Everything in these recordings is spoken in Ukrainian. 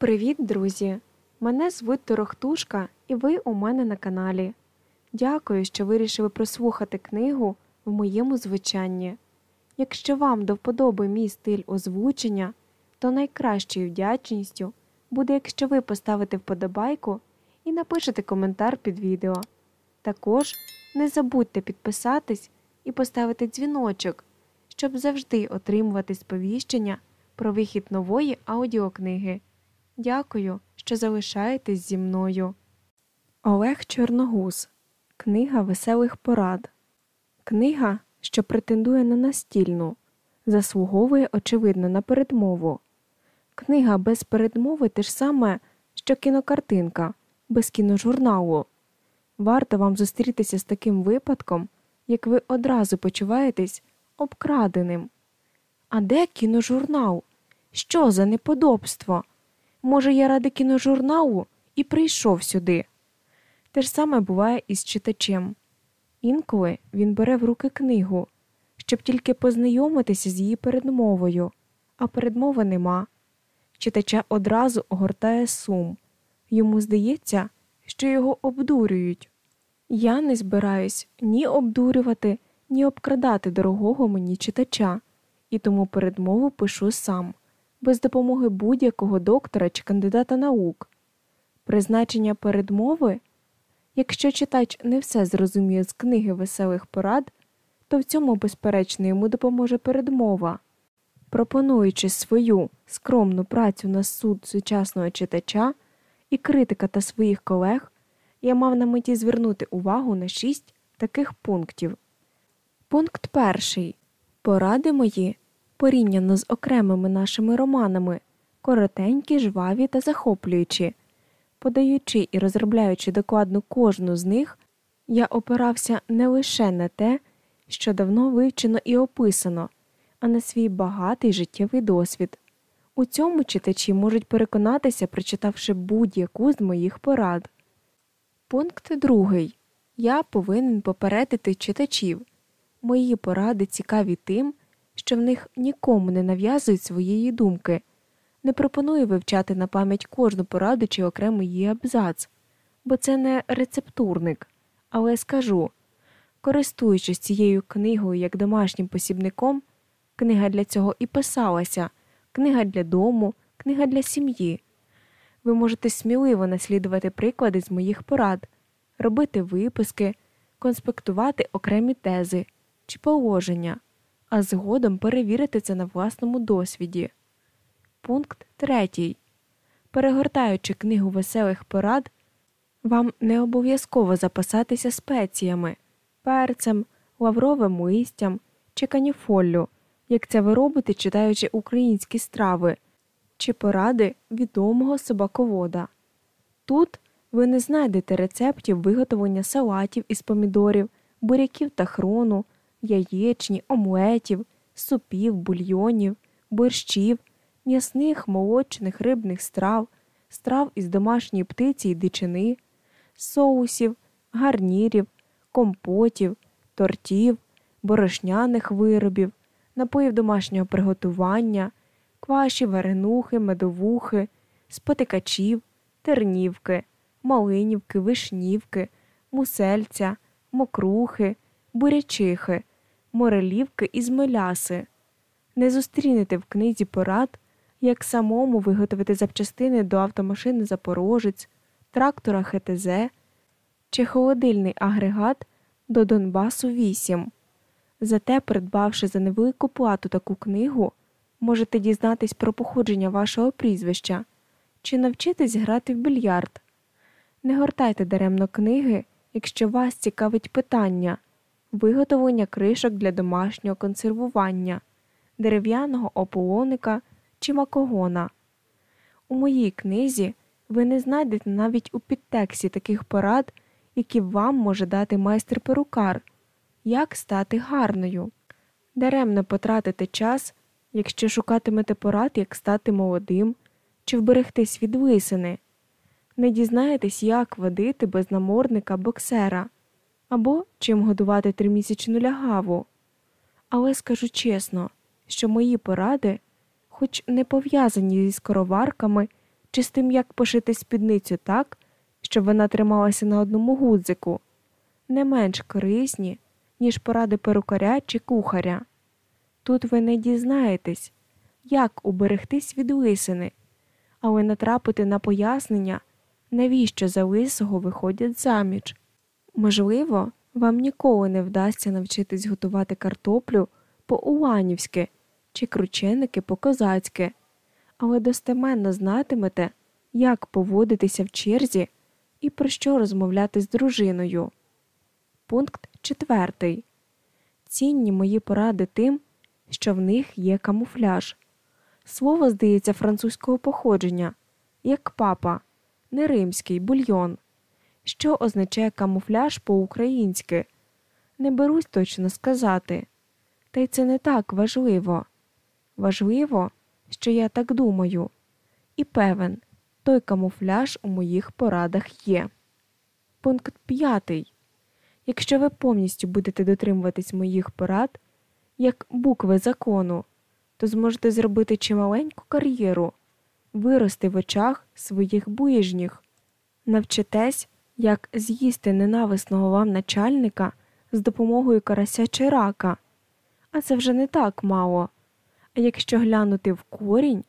Привіт, друзі! Мене звуть Торохтушка, і ви у мене на каналі. Дякую, що вирішили прослухати книгу в моєму звучанні. Якщо вам до вподоби мій стиль озвучення, то найкращою вдячністю буде, якщо ви поставите вподобайку і напишете коментар під відео. Також не забудьте підписатись і поставити дзвіночок, щоб завжди отримувати сповіщення про вихід нової аудіокниги. Дякую, що залишаєтесь зі мною. Олег Чорногуз. Книга веселих порад. Книга, що претендує на настільну, заслуговує, очевидно, на передмову. Книга без передмови те ж саме, що кінокартинка, без кіножурналу. Варто вам зустрітися з таким випадком, як ви одразу почуваєтесь обкраденим. А де кіножурнал? Що за неподобство? Може, я ради кіножурналу і прийшов сюди. Те ж саме буває і з читачем. Інколи він бере в руки книгу, щоб тільки познайомитися з її передмовою, а передмови нема. Читача одразу огортає сум. Йому здається, що його обдурюють. Я не збираюсь ні обдурювати, ні обкрадати дорогого мені читача, і тому передмову пишу сам, без допомоги будь-якого доктора чи кандидата наук. Призначення передмови якщо читач не все зрозуміє з книги веселих порад, то в цьому, безперечно, йому допоможе передмова. Пропонуючи свою скромну працю на суд сучасного читача і критика та своїх колег, я мав на меті звернути увагу на шість таких пунктів. Пункт перший. Поради мої, порівняно з окремими нашими романами, коротенькі, жваві та захоплюючі. Подаючи і розробляючи докладно кожну з них, я опирався не лише на те, що давно вивчено і описано, а на свій багатий життєвий досвід. У цьому читачі можуть переконатися, прочитавши будь-яку з моїх порад. Пункт другий. Я повинен попередити читачів. Мої поради цікаві тим, що в них нікому не нав'язують своєї думки. Не пропоную вивчати на пам'ять кожну пораду чи окремий її абзац, бо це не рецептурник, але скажу користуючись цією книгою як домашнім посібником, книга для цього і писалася, книга для дому, книга для сім'ї. Ви можете сміливо наслідувати приклади з моїх порад, робити виписки, конспектувати окремі тези чи положення, а згодом перевірити це на власному досвіді. Пункт третій. Перегортаючи книгу веселих порад, вам не обов'язково запасатися спеціями, перцем, лавровим листям чи каніфоллю, як це ви робите, читаючи українські страви чи поради відомого собаковода. Тут ви не знайдете рецептів виготовлення салатів із помідорів, буряків та хрону, яєчні, омлетів, супів, бульйонів, борщів м'ясних, молочних, рибних страв, страв із домашньої птиці і дичини, соусів, гарнірів, компотів, тортів, борошняних виробів, напоїв домашнього приготування, кваші, варенухи, медовухи, спотикачів, тернівки, малинівки, вишнівки, мусельця, мокрухи, бурячихи, морелівки і змеляси. Не зустрінете в книзі порад як самому виготовити запчастини до автомашини Запорожець, трактора ХТЗ чи холодильний агрегат до Донбасу 8. Зате, придбавши за невелику плату таку книгу, можете дізнатись про походження вашого прізвища чи навчитись грати в більярд. Не гортайте даремно книги, якщо вас цікавить питання виготовлення кришок для домашнього консервування, дерев'яного ополоника чи макогона. У моїй книзі ви не знайдете навіть у підтексті таких порад, які вам може дати майстер перукар, як стати гарною. Даремно потратите час, якщо шукатимете порад, як стати молодим чи вберегтись від лисини. Не дізнаєтесь, як водити без наморника боксера або чим годувати тримісячну лягаву. Але скажу чесно, що мої поради хоч не пов'язані зі скороварками чи з тим, як пошити спідницю так, щоб вона трималася на одному гудзику, не менш корисні, ніж поради перукаря чи кухаря. Тут ви не дізнаєтесь, як уберегтись від лисини, але натрапити на пояснення, навіщо за лисого виходять заміж. Можливо, вам ніколи не вдасться навчитись готувати картоплю по уланівськи чи крученики по козацьки, але достеменно знатимете, як поводитися в черзі і про що розмовляти з дружиною. Пункт четвертий. Цінні мої поради тим, що в них є камуфляж. Слово, здається, французького походження, як папа, не римський бульйон, що означає камуфляж по-українськи. Не берусь точно сказати. Та й це не так важливо. Важливо, що я так думаю, і певен, той камуфляж у моїх порадах є. Пункт п'ятий. Якщо ви повністю будете дотримуватись моїх порад, як букви закону, то зможете зробити чималеньку кар'єру, вирости в очах своїх ближніх, навчитесь, як з'їсти ненависного вам начальника з допомогою карася рака. А це вже не так мало. А якщо глянути в корінь,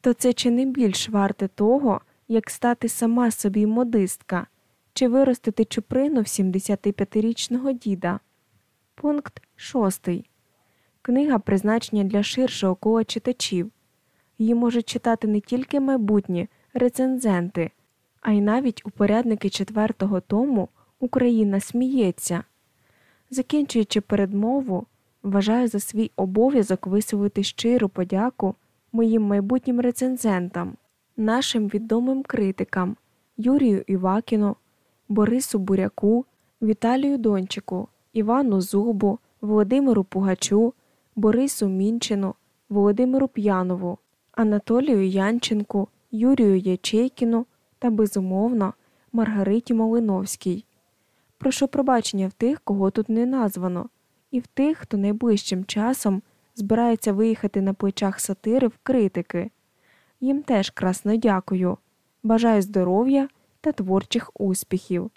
то це чи не більш варте того, як стати сама собі модистка чи виростити чуприну в 75-річного діда. Пункт 6. Книга призначення для ширшого кола читачів. Її можуть читати не тільки майбутні рецензенти, а й навіть упорядники четвертого тому Україна сміється. Закінчуючи передмову, вважаю за свій обов'язок висловити щиру подяку моїм майбутнім рецензентам, нашим відомим критикам Юрію Івакіну, Борису Буряку, Віталію Дончику, Івану Зубу, Володимиру Пугачу, Борису Мінчину, Володимиру П'янову, Анатолію Янченку, Юрію Ячейкіну та, безумовно, Маргариті Малиновській. Прошу пробачення в тих, кого тут не названо, і в тих, хто найближчим часом збирається виїхати на плечах сатири в критики. Їм теж красно дякую. Бажаю здоров'я та творчих успіхів.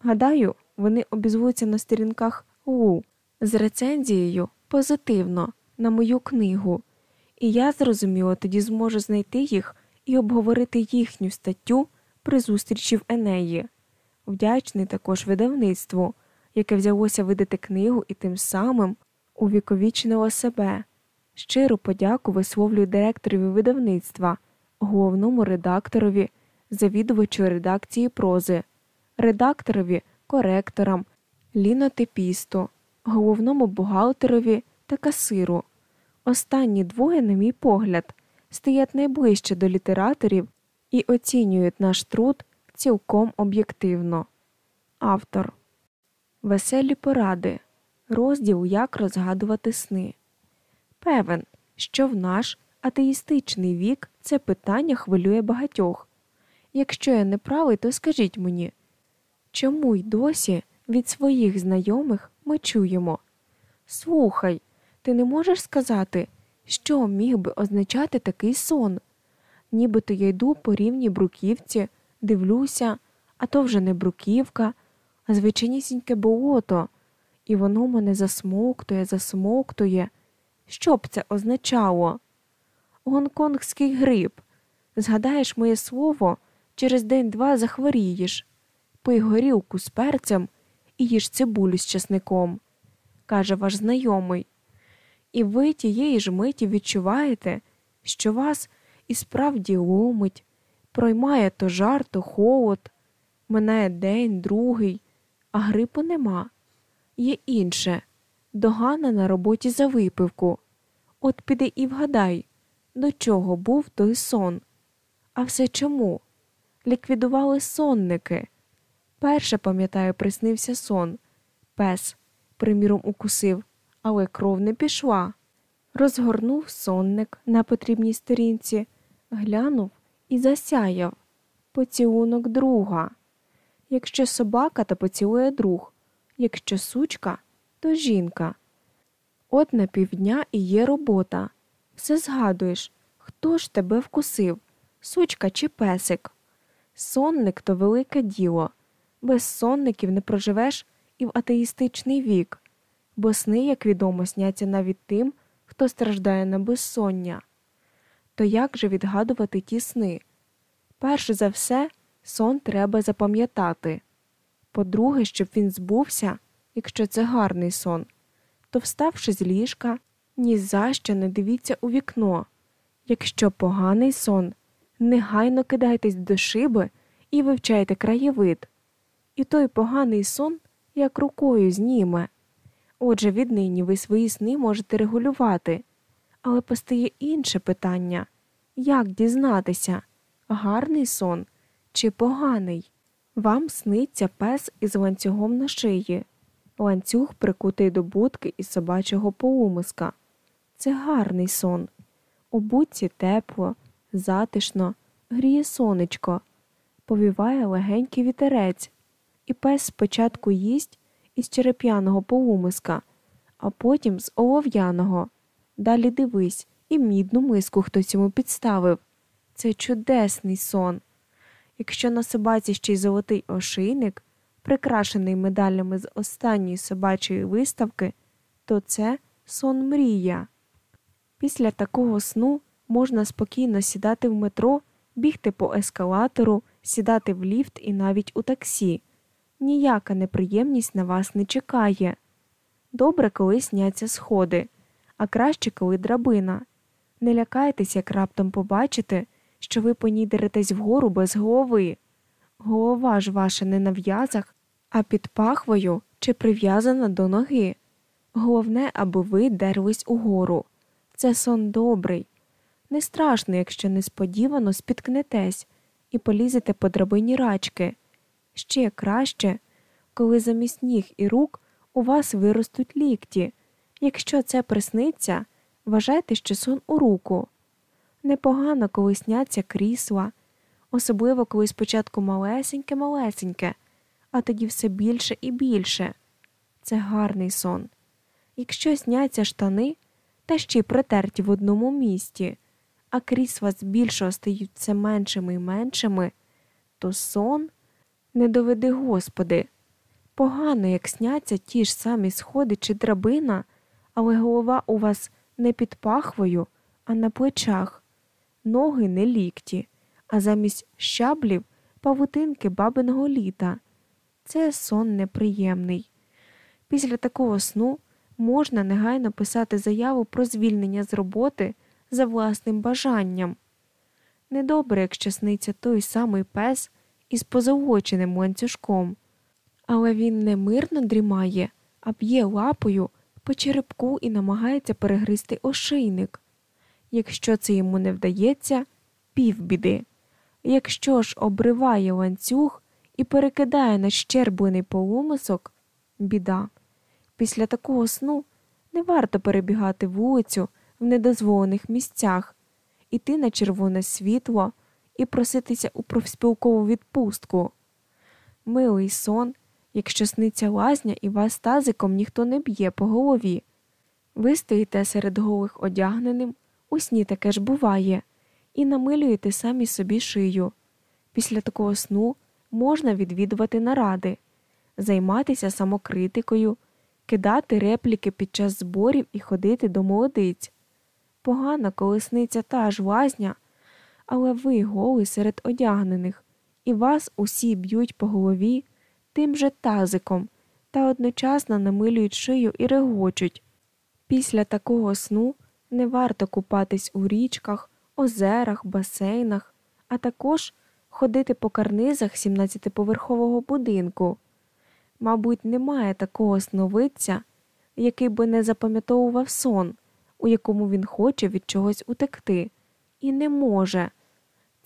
Гадаю, вони обізвуться на сторінках ЛУ з рецензією позитивно на мою книгу, і я, зрозуміло, тоді зможу знайти їх і обговорити їхню статтю при зустрічі в Енеї. Вдячний також видавництву, яке взялося видати книгу і тим самим увіковічнило себе. Щиру подяку висловлюю директорові видавництва, головному редакторові, завідувачу редакції прози, редакторові, коректорам, лінотипісту, головному бухгалтерові та касиру. Останні двоє, на мій погляд, стоять найближче до літераторів і оцінюють наш труд цілком об'єктивно. Автор Веселі поради. Розділ Як розгадувати сни. Певен, що в наш атеїстичний вік це питання хвилює багатьох. Якщо я не правий, то скажіть мені, чому й досі від своїх знайомих ми чуємо? Слухай, ти не можеш сказати, що міг би означати такий сон? Нібито я йду по рівній бруківці, дивлюся, а то вже не бруківка, а звичайнісіньке болото, і воно мене засмоктує, засмоктує. Що б це означало? Гонконгський гриб. Згадаєш моє слово, через день-два захворієш. Пий горілку з перцем і їж цибулю з часником, каже ваш знайомий. І ви тієї ж миті відчуваєте, що вас і справді ломить, проймає то жар, то холод, минає день, другий, а грипу нема. Є інше догана на роботі за випивку. От піди і вгадай, до чого був той сон. А все чому? Ліквідували сонники. Перше, пам'ятаю, приснився сон. Пес, приміром, укусив, але кров не пішла. Розгорнув сонник на потрібній сторінці, глянув і засяяв поцілунок друга. Якщо собака, то поцілує друг, якщо сучка, то жінка. От на півдня і є робота. Все згадуєш, хто ж тебе вкусив сучка чи песик. Сонник то велике діло. Без сонників не проживеш і в атеїстичний вік, бо сни, як відомо, сняться навіть тим, хто страждає на безсоння. То як же відгадувати ті сни? Перш за все, сон треба запам'ятати. По-друге, щоб він збувся, якщо це гарний сон, то, вставши з ліжка, ні за що не дивіться у вікно. Якщо поганий сон, негайно кидайтесь до шиби і вивчайте краєвид. І той поганий сон як рукою зніме. Отже, віднині ви свої сни можете регулювати. Але постає інше питання як дізнатися, гарний сон чи поганий? Вам сниться пес із ланцюгом на шиї, ланцюг прикутий до будки із собачого поумиска. Це гарний сон. У будці тепло, затишно, гріє сонечко, повіває легенький вітерець, і пес спочатку їсть із череп'яного поумиска, а потім з олов'яного. Далі дивись, і мідну миску хтось йому підставив. Це чудесний сон. Якщо на собаці ще й золотий ошийник, прикрашений медалями з останньої собачої виставки, то це сон мрія. Після такого сну можна спокійно сідати в метро, бігти по ескалатору, сідати в ліфт і навіть у таксі. Ніяка неприємність на вас не чекає. Добре, коли сняться сходи, а краще, коли драбина. Не лякайтесь, як раптом побачите, що ви по вгору без голови. Голова ж ваша не на в'язах, а під пахвою чи прив'язана до ноги. Головне, аби ви дерлись угору. Це сон добрий. Не страшно, якщо несподівано спіткнетесь і полізете по драбині рачки. Ще краще, коли замість ніг і рук у вас виростуть лікті. Якщо це присниться, вважайте, що сон у руку. Непогано, коли сняться крісла, особливо коли спочатку малесеньке-малесеньке, а тоді все більше і більше. Це гарний сон. Якщо сняться штани, та ще й протерті в одному місті, а крісла збільшого стають все меншими і меншими, то сон не доведи Господи. Погано, як сняться ті ж самі сходи чи драбина, але голова у вас не під пахвою, а на плечах, ноги не лікті, а замість щаблів павутинки бабиного літа. Це сон неприємний. Після такого сну можна негайно писати заяву про звільнення з роботи за власним бажанням. Недобре, якщо сниться той самий пес із позолоченим ланцюжком, але він не мирно дрімає, а б'є лапою по черепку і намагається перегризти ошийник. Якщо це йому не вдається, півбіди. Якщо ж обриває ланцюг і перекидає на щерблений полумисок, біда. Після такого сну не варто перебігати вулицю в недозволених місцях, іти на червоне світло і проситися у профспілкову відпустку. Милий сон, якщо сниться лазня і вас тазиком ніхто не б'є по голові. Ви стоїте серед голих одягненим, у сні таке ж буває, і намилюєте самі собі шию. Після такого сну можна відвідувати наради, займатися самокритикою, кидати репліки під час зборів і ходити до молодиць. Погана колесниця та ж лазня, але ви голий серед одягнених, і вас усі б'ють по голові тим же тазиком та одночасно намилюють шию і регочуть. Після такого сну не варто купатись у річках, озерах, басейнах, а також ходити по карнизах 17-поверхового будинку. Мабуть, немає такого сновидця, який би не запам'ятовував сон, у якому він хоче від чогось утекти, і не може.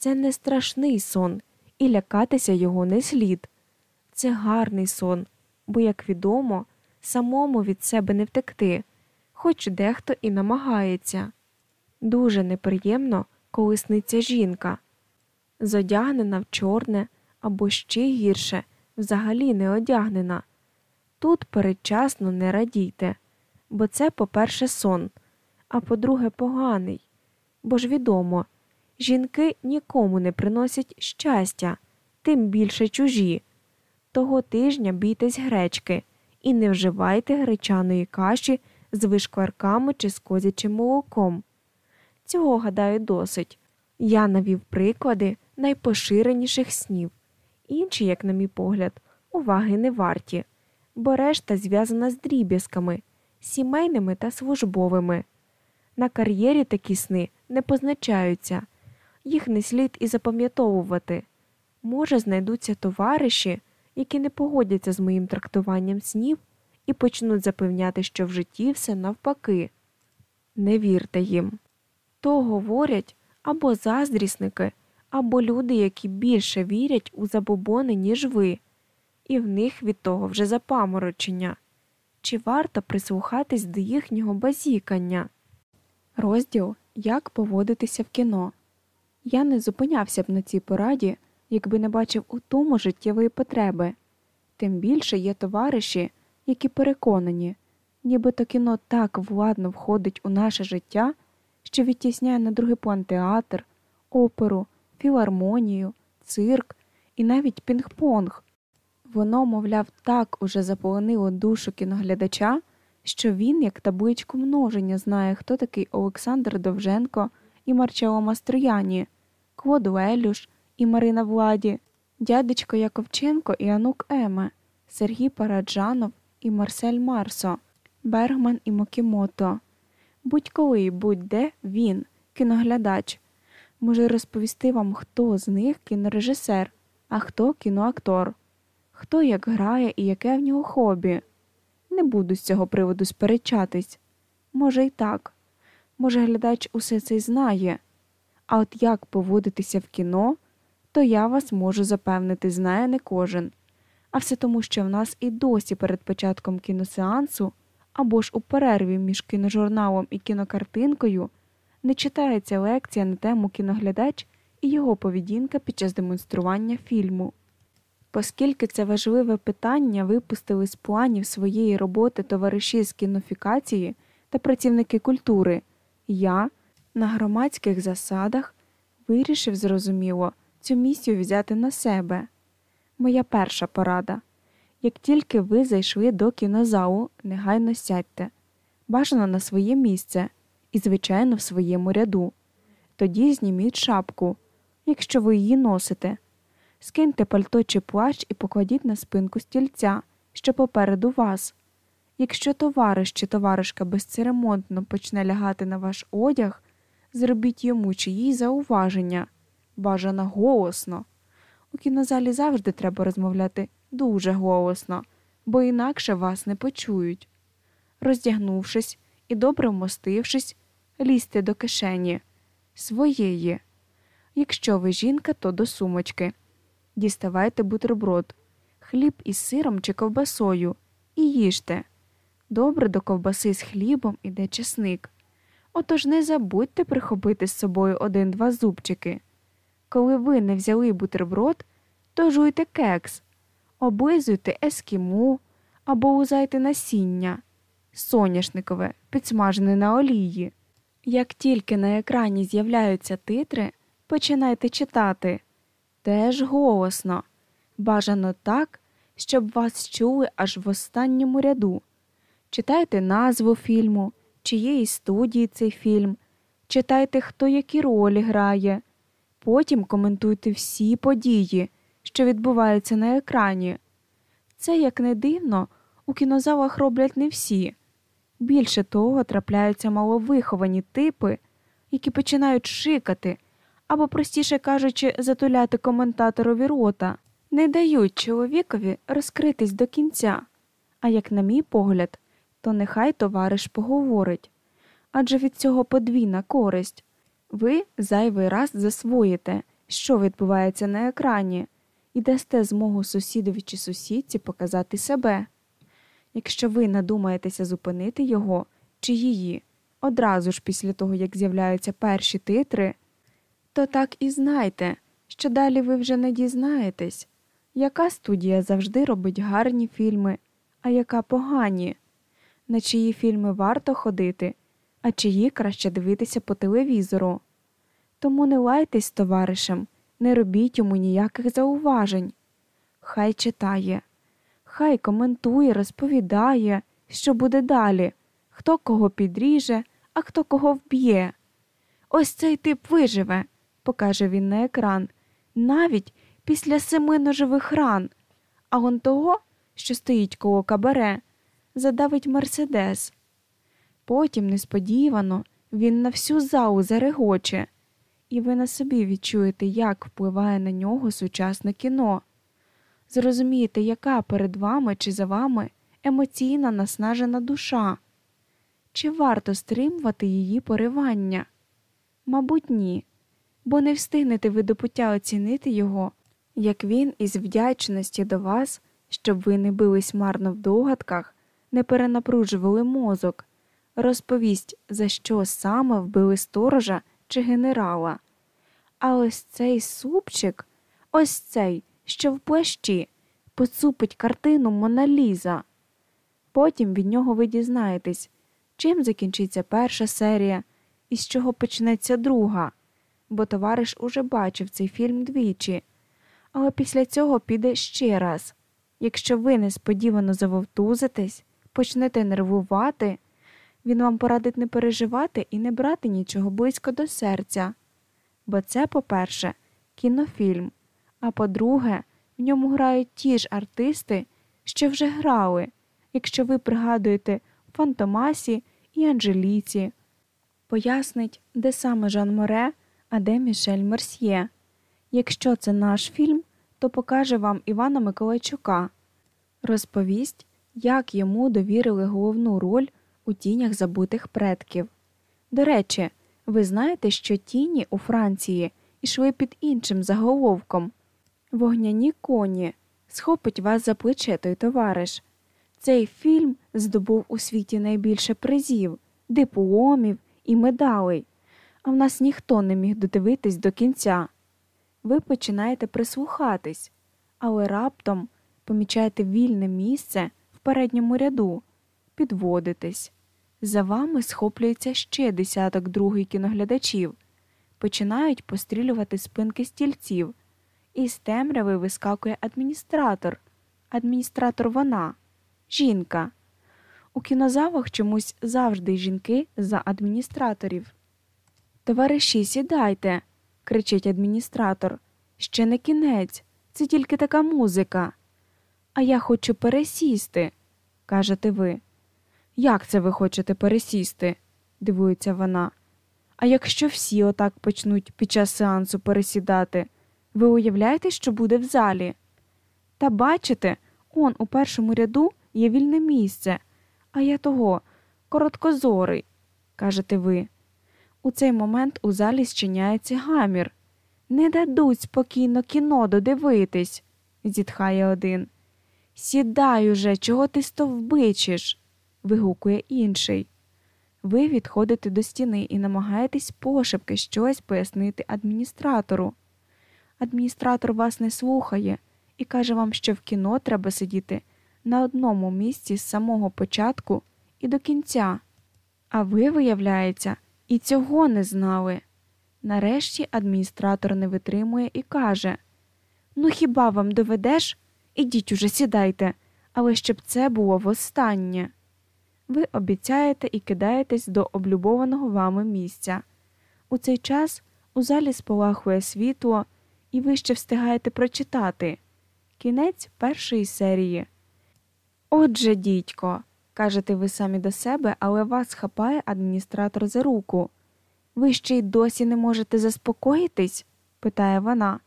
Це не страшний сон, і лякатися його не слід. Це гарний сон, бо, як відомо, самому від себе не втекти, хоч дехто і намагається. Дуже неприємно, коли сниться жінка, зодягнена в чорне або ще гірше, взагалі не одягнена. Тут передчасно не радійте, бо це, по-перше, сон, а по-друге, поганий. Бо ж відомо, Жінки нікому не приносять щастя, тим більше чужі. Того тижня бійтесь гречки і не вживайте гречаної каші з вишкварками чи з козячим молоком. Цього, гадаю, досить. Я навів приклади найпоширеніших снів. Інші, як на мій погляд, уваги не варті, бо решта зв'язана з дріб'язками, сімейними та службовими. На кар'єрі такі сни не позначаються, їх не слід і запам'ятовувати. Може, знайдуться товариші, які не погодяться з моїм трактуванням снів і почнуть запевняти, що в житті все навпаки. Не вірте їм. То говорять або заздрісники, або люди, які більше вірять у забобони, ніж ви, і в них від того вже запаморочення. Чи варто прислухатись до їхнього базікання? Розділ Як поводитися в кіно. Я не зупинявся б на цій пораді, якби не бачив у тому життєвої потреби. Тим більше є товариші, які переконані, нібито кіно так владно входить у наше життя, що відтісняє на другий план театр, оперу, філармонію, цирк і навіть пінг-понг. Воно, мовляв, так уже заполонило душу кіноглядача, що він, як табличку множення, знає, хто такий Олександр Довженко і Марчело Мастрояні, Клод Лелюш і Марина Владі, дядечко Яковченко і Анук Еме, Сергій Параджанов і Марсель Марсо, Бергман і Мокімото. Будь-коли і будь-де він, кіноглядач, може розповісти вам, хто з них кінорежисер, а хто кіноактор, хто як грає і яке в нього хобі. Не буду з цього приводу сперечатись. Може, і так. Може, глядач усе це й знає. А от як поводитися в кіно, то я вас можу запевнити, знає не кожен. А все тому, що в нас і досі перед початком кіносеансу або ж у перерві між кіножурналом і кінокартинкою не читається лекція на тему кіноглядач і його поведінка під час демонстрування фільму. Оскільки це важливе питання випустили з планів своєї роботи товариші з кінофікації та працівники культури, я на громадських засадах вирішив зрозуміло цю місію взяти на себе. Моя перша порада як тільки ви зайшли до кінозалу, негайно сядьте, бажано на своє місце і, звичайно, в своєму ряду. Тоді зніміть шапку, якщо ви її носите. Скиньте пальто чи плащ і покладіть на спинку стільця, що попереду вас. Якщо товариш чи товаришка безцеремонтно почне лягати на ваш одяг, зробіть йому чи їй зауваження, бажано голосно. У кінозалі завжди треба розмовляти дуже голосно, бо інакше вас не почують. Роздягнувшись і добре вмостившись, лізьте до кишені своєї. Якщо ви жінка, то до сумочки. Діставайте бутерброд, хліб із сиром чи ковбасою і їжте. Добре до ковбаси з хлібом іде чесник. Отож не забудьте прихопити з собою один-два зубчики. Коли ви не взяли бутерброд, то жуйте кекс, облизуйте ескіму або узайте насіння, соняшникове, підсмажене на олії. Як тільки на екрані з'являються титри, починайте читати теж голосно, бажано так, щоб вас чули аж в останньому ряду. Читайте назву фільму, чиєї студії цей фільм, читайте, хто які ролі грає, потім коментуйте всі події, що відбуваються на екрані. Це, як не дивно, у кінозалах роблять не всі. Більше того, трапляються маловиховані типи, які починають шикати або, простіше кажучи, затуляти коментаторові рота, не дають чоловікові розкритись до кінця. А як, на мій погляд, то нехай товариш поговорить. Адже від цього подвійна користь. Ви зайвий раз засвоїте, що відбувається на екрані, і дасте змогу сусідові чи сусідці показати себе. Якщо ви надумаєтеся зупинити його чи її одразу ж після того, як з'являються перші титри, то так і знайте, що далі ви вже не дізнаєтесь, яка студія завжди робить гарні фільми, а яка погані, на чиї фільми варто ходити, а чиї краще дивитися по телевізору. Тому не лайтесь товаришем, не робіть йому ніяких зауважень. Хай читає, хай коментує, розповідає, що буде далі, хто кого підріже, а хто кого вб'є. Ось цей тип виживе, покаже він на екран, навіть після семи ножових ран, а он того, що стоїть коло кабаре, задавить Мерседес. Потім, несподівано, він на всю залу зарегоче, і ви на собі відчуєте, як впливає на нього сучасне кіно. Зрозумієте, яка перед вами чи за вами емоційна наснажена душа. Чи варто стримувати її поривання? Мабуть, ні, бо не встигнете ви до пуття оцінити його, як він із вдячності до вас, щоб ви не бились марно в догадках, не перенапружували мозок, розповість, за що саме вбили сторожа чи генерала. А ось цей супчик, ось цей, що в плащі, поцупить картину Моналіза. Потім від нього ви дізнаєтесь, чим закінчиться перша серія і з чого почнеться друга, бо товариш уже бачив цей фільм двічі, але після цього піде ще раз. Якщо ви несподівано завовтузитесь, почнете нервувати, він вам порадить не переживати і не брати нічого близько до серця. Бо це, по-перше, кінофільм, а по-друге, в ньому грають ті ж артисти, що вже грали, якщо ви пригадуєте Фантомасі і Анжеліці. Пояснить, де саме Жан Море, а де Мішель Мерсьє. Якщо це наш фільм, то покаже вам Івана Миколайчука, розповість, як йому довірили головну роль у тінях забутих предків. До речі, ви знаєте, що тіні у Франції йшли під іншим заголовком Вогняні коні. Схопить вас за плече той товариш. Цей фільм здобув у світі найбільше призів, дипломів і медалей, а в нас ніхто не міг додивитись до кінця. Ви починаєте прислухатись, але раптом помічаєте вільне місце передньому ряду, підводитесь. За вами схоплюється ще десяток другий кіноглядачів, починають пострілювати спинки стільців, і з темряви вискакує адміністратор. Адміністратор вона, жінка. У кінозавах чомусь завжди жінки за адміністраторів. Товариші, сідайте, кричить адміністратор. Ще не кінець, це тільки така музика. А я хочу пересісти, кажете ви. Як це ви хочете пересісти? дивується вона. А якщо всі отак почнуть під час сеансу пересідати, ви уявляєте, що буде в залі? Та бачите, он у першому ряду є вільне місце, а я того короткозорий, кажете ви. У цей момент у залі зчиняється гамір. Не дадуть спокійно кіно додивитись, зітхає один. Сідай уже, чого ти стовбичиш? вигукує інший. Ви відходите до стіни і намагаєтесь пошепки щось пояснити адміністратору. Адміністратор вас не слухає і каже вам, що в кіно треба сидіти на одному місці з самого початку і до кінця. А ви, виявляється, і цього не знали. Нарешті адміністратор не витримує і каже Ну, хіба вам доведеш? Ідіть уже сідайте, але щоб це було востаннє. Ви обіцяєте і кидаєтесь до облюбованого вами місця. У цей час у залі спалахує світло, і ви ще встигаєте прочитати кінець першої серії. Отже, дідько, кажете ви самі до себе, але вас хапає адміністратор за руку. Ви ще й досі не можете заспокоїтись? питає вона.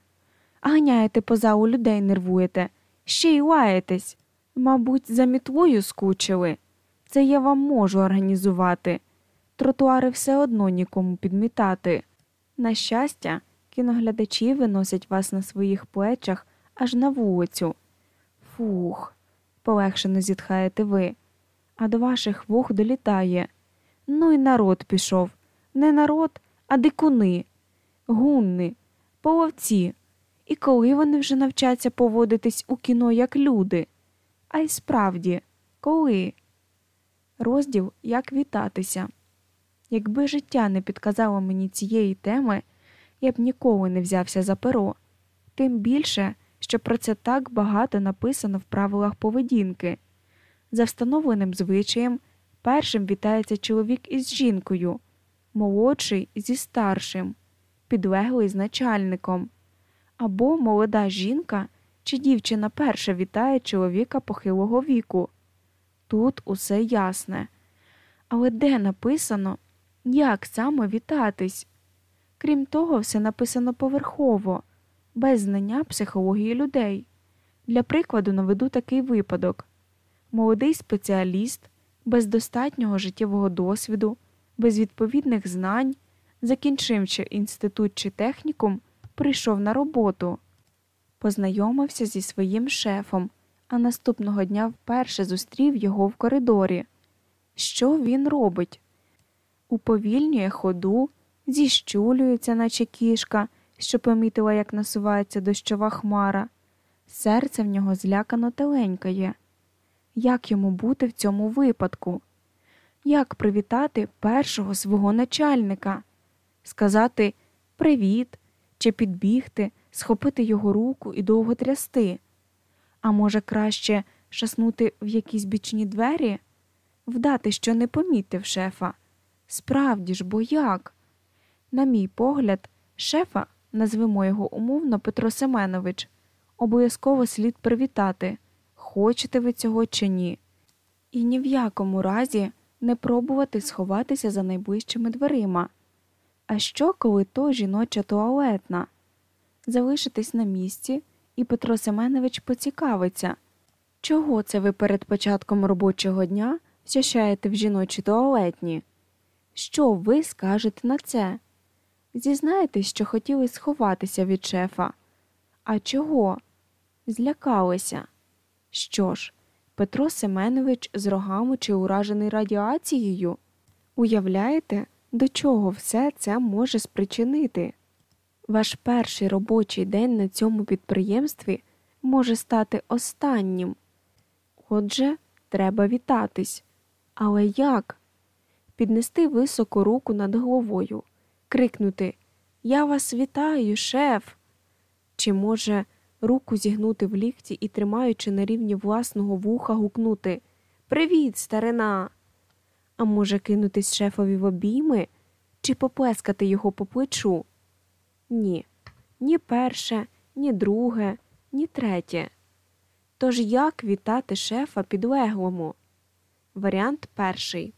Ганяєте по залу людей, нервуєте, ще й лаєтесь. Мабуть, за мітлою скучили. Це я вам можу організувати. Тротуари все одно нікому підмітати. На щастя, кіноглядачі виносять вас на своїх плечах аж на вулицю. Фух, полегшено зітхаєте ви, а до ваших вух долітає. Ну і народ пішов. Не народ, а дикуни, гунни, половці. І коли вони вже навчаться поводитись у кіно як люди? А й справді, коли? Розділ Як вітатися. Якби життя не підказало мені цієї теми, я б ніколи не взявся за перо, тим більше, що про це так багато написано в правилах поведінки. За встановленим звичаєм, першим вітається чоловік із жінкою, молодший зі старшим, підлеглий з начальником, або молода жінка чи дівчина перша вітає чоловіка похилого віку. Тут усе ясне. Але де написано, як саме вітатись? Крім того, все написано поверхово, без знання психології людей. Для прикладу наведу такий випадок: молодий спеціаліст без достатнього життєвого досвіду, без відповідних знань, закінчивши інститут чи технікум, прийшов на роботу, познайомився зі своїм шефом, а наступного дня вперше зустрів його в коридорі. Що він робить? Уповільнює ходу, зіщулюється, наче кішка, що помітила, як насувається дощова хмара. Серце в нього злякано теленькає. Як йому бути в цьому випадку? Як привітати першого свого начальника? Сказати привіт чи підбігти, схопити його руку і довго трясти? А може, краще шаснути в якісь бічні двері, вдати, що не помітив шефа? Справді ж, бо як? На мій погляд, шефа, назвемо його умовно Петро Семенович, обов'язково слід привітати, хочете ви цього чи ні, і ні в якому разі не пробувати сховатися за найближчими дверима. А що, коли то жіноча туалетна? Залишитись на місці, і Петро Семенович поцікавиться, чого це ви перед початком робочого дня щащаєте в жіночій туалетні? Що ви скажете на це? Зізнаєтесь, що хотіли сховатися від шефа. А чого? Злякалися. Що ж, Петро Семенович з рогами чи уражений радіацією? Уявляєте, до чого все це може спричинити? Ваш перший робочий день на цьому підприємстві може стати останнім. Отже, треба вітатись. Але як? Піднести високо руку над головою, крикнути Я вас вітаю, шеф. Чи може руку зігнути в лікті і, тримаючи на рівні власного вуха, гукнути Привіт, старина! А може, кинутись шефові в обійми чи поплескати його по плечу? Ні, ні перше, ні друге, ні третє. Тож як вітати шефа підлеглому? Варіант перший.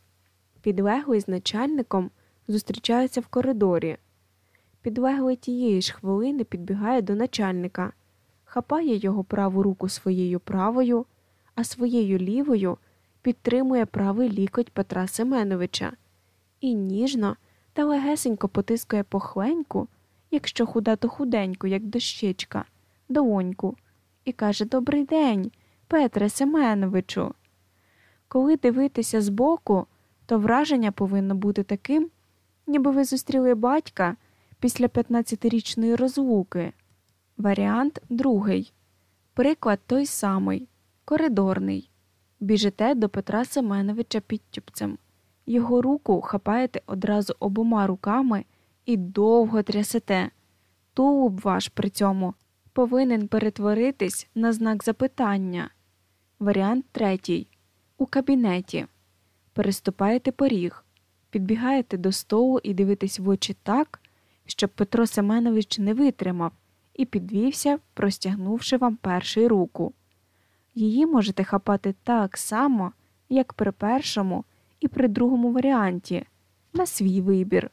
Підлеглий з начальником зустрічаються в коридорі. Підлеглий тієї ж хвилини підбігає до начальника, хапає його праву руку своєю правою, а своєю лівою підтримує правий лікоть Петра Семеновича і ніжно та легесенько потискує похленьку, якщо худа, то худеньку, як дощечка, долоньку, і каже Добрий день, Петре Семеновичу. Коли дивитися збоку, то враження повинно бути таким, ніби ви зустріли батька після 15-річної розлуки. Варіант другий. Приклад той самий коридорний. Біжите до Петра Семеновича підтюпцем. Його руку хапаєте одразу обома руками і довго трясете. Тулуб ваш при цьому повинен перетворитись на знак запитання. Варіант третій. У кабінеті. Переступаєте поріг, підбігаєте до столу і дивитесь в очі так, щоб Петро Семенович не витримав і підвівся, простягнувши вам перший руку. Її можете хапати так само, як при першому і при другому варіанті, на свій вибір.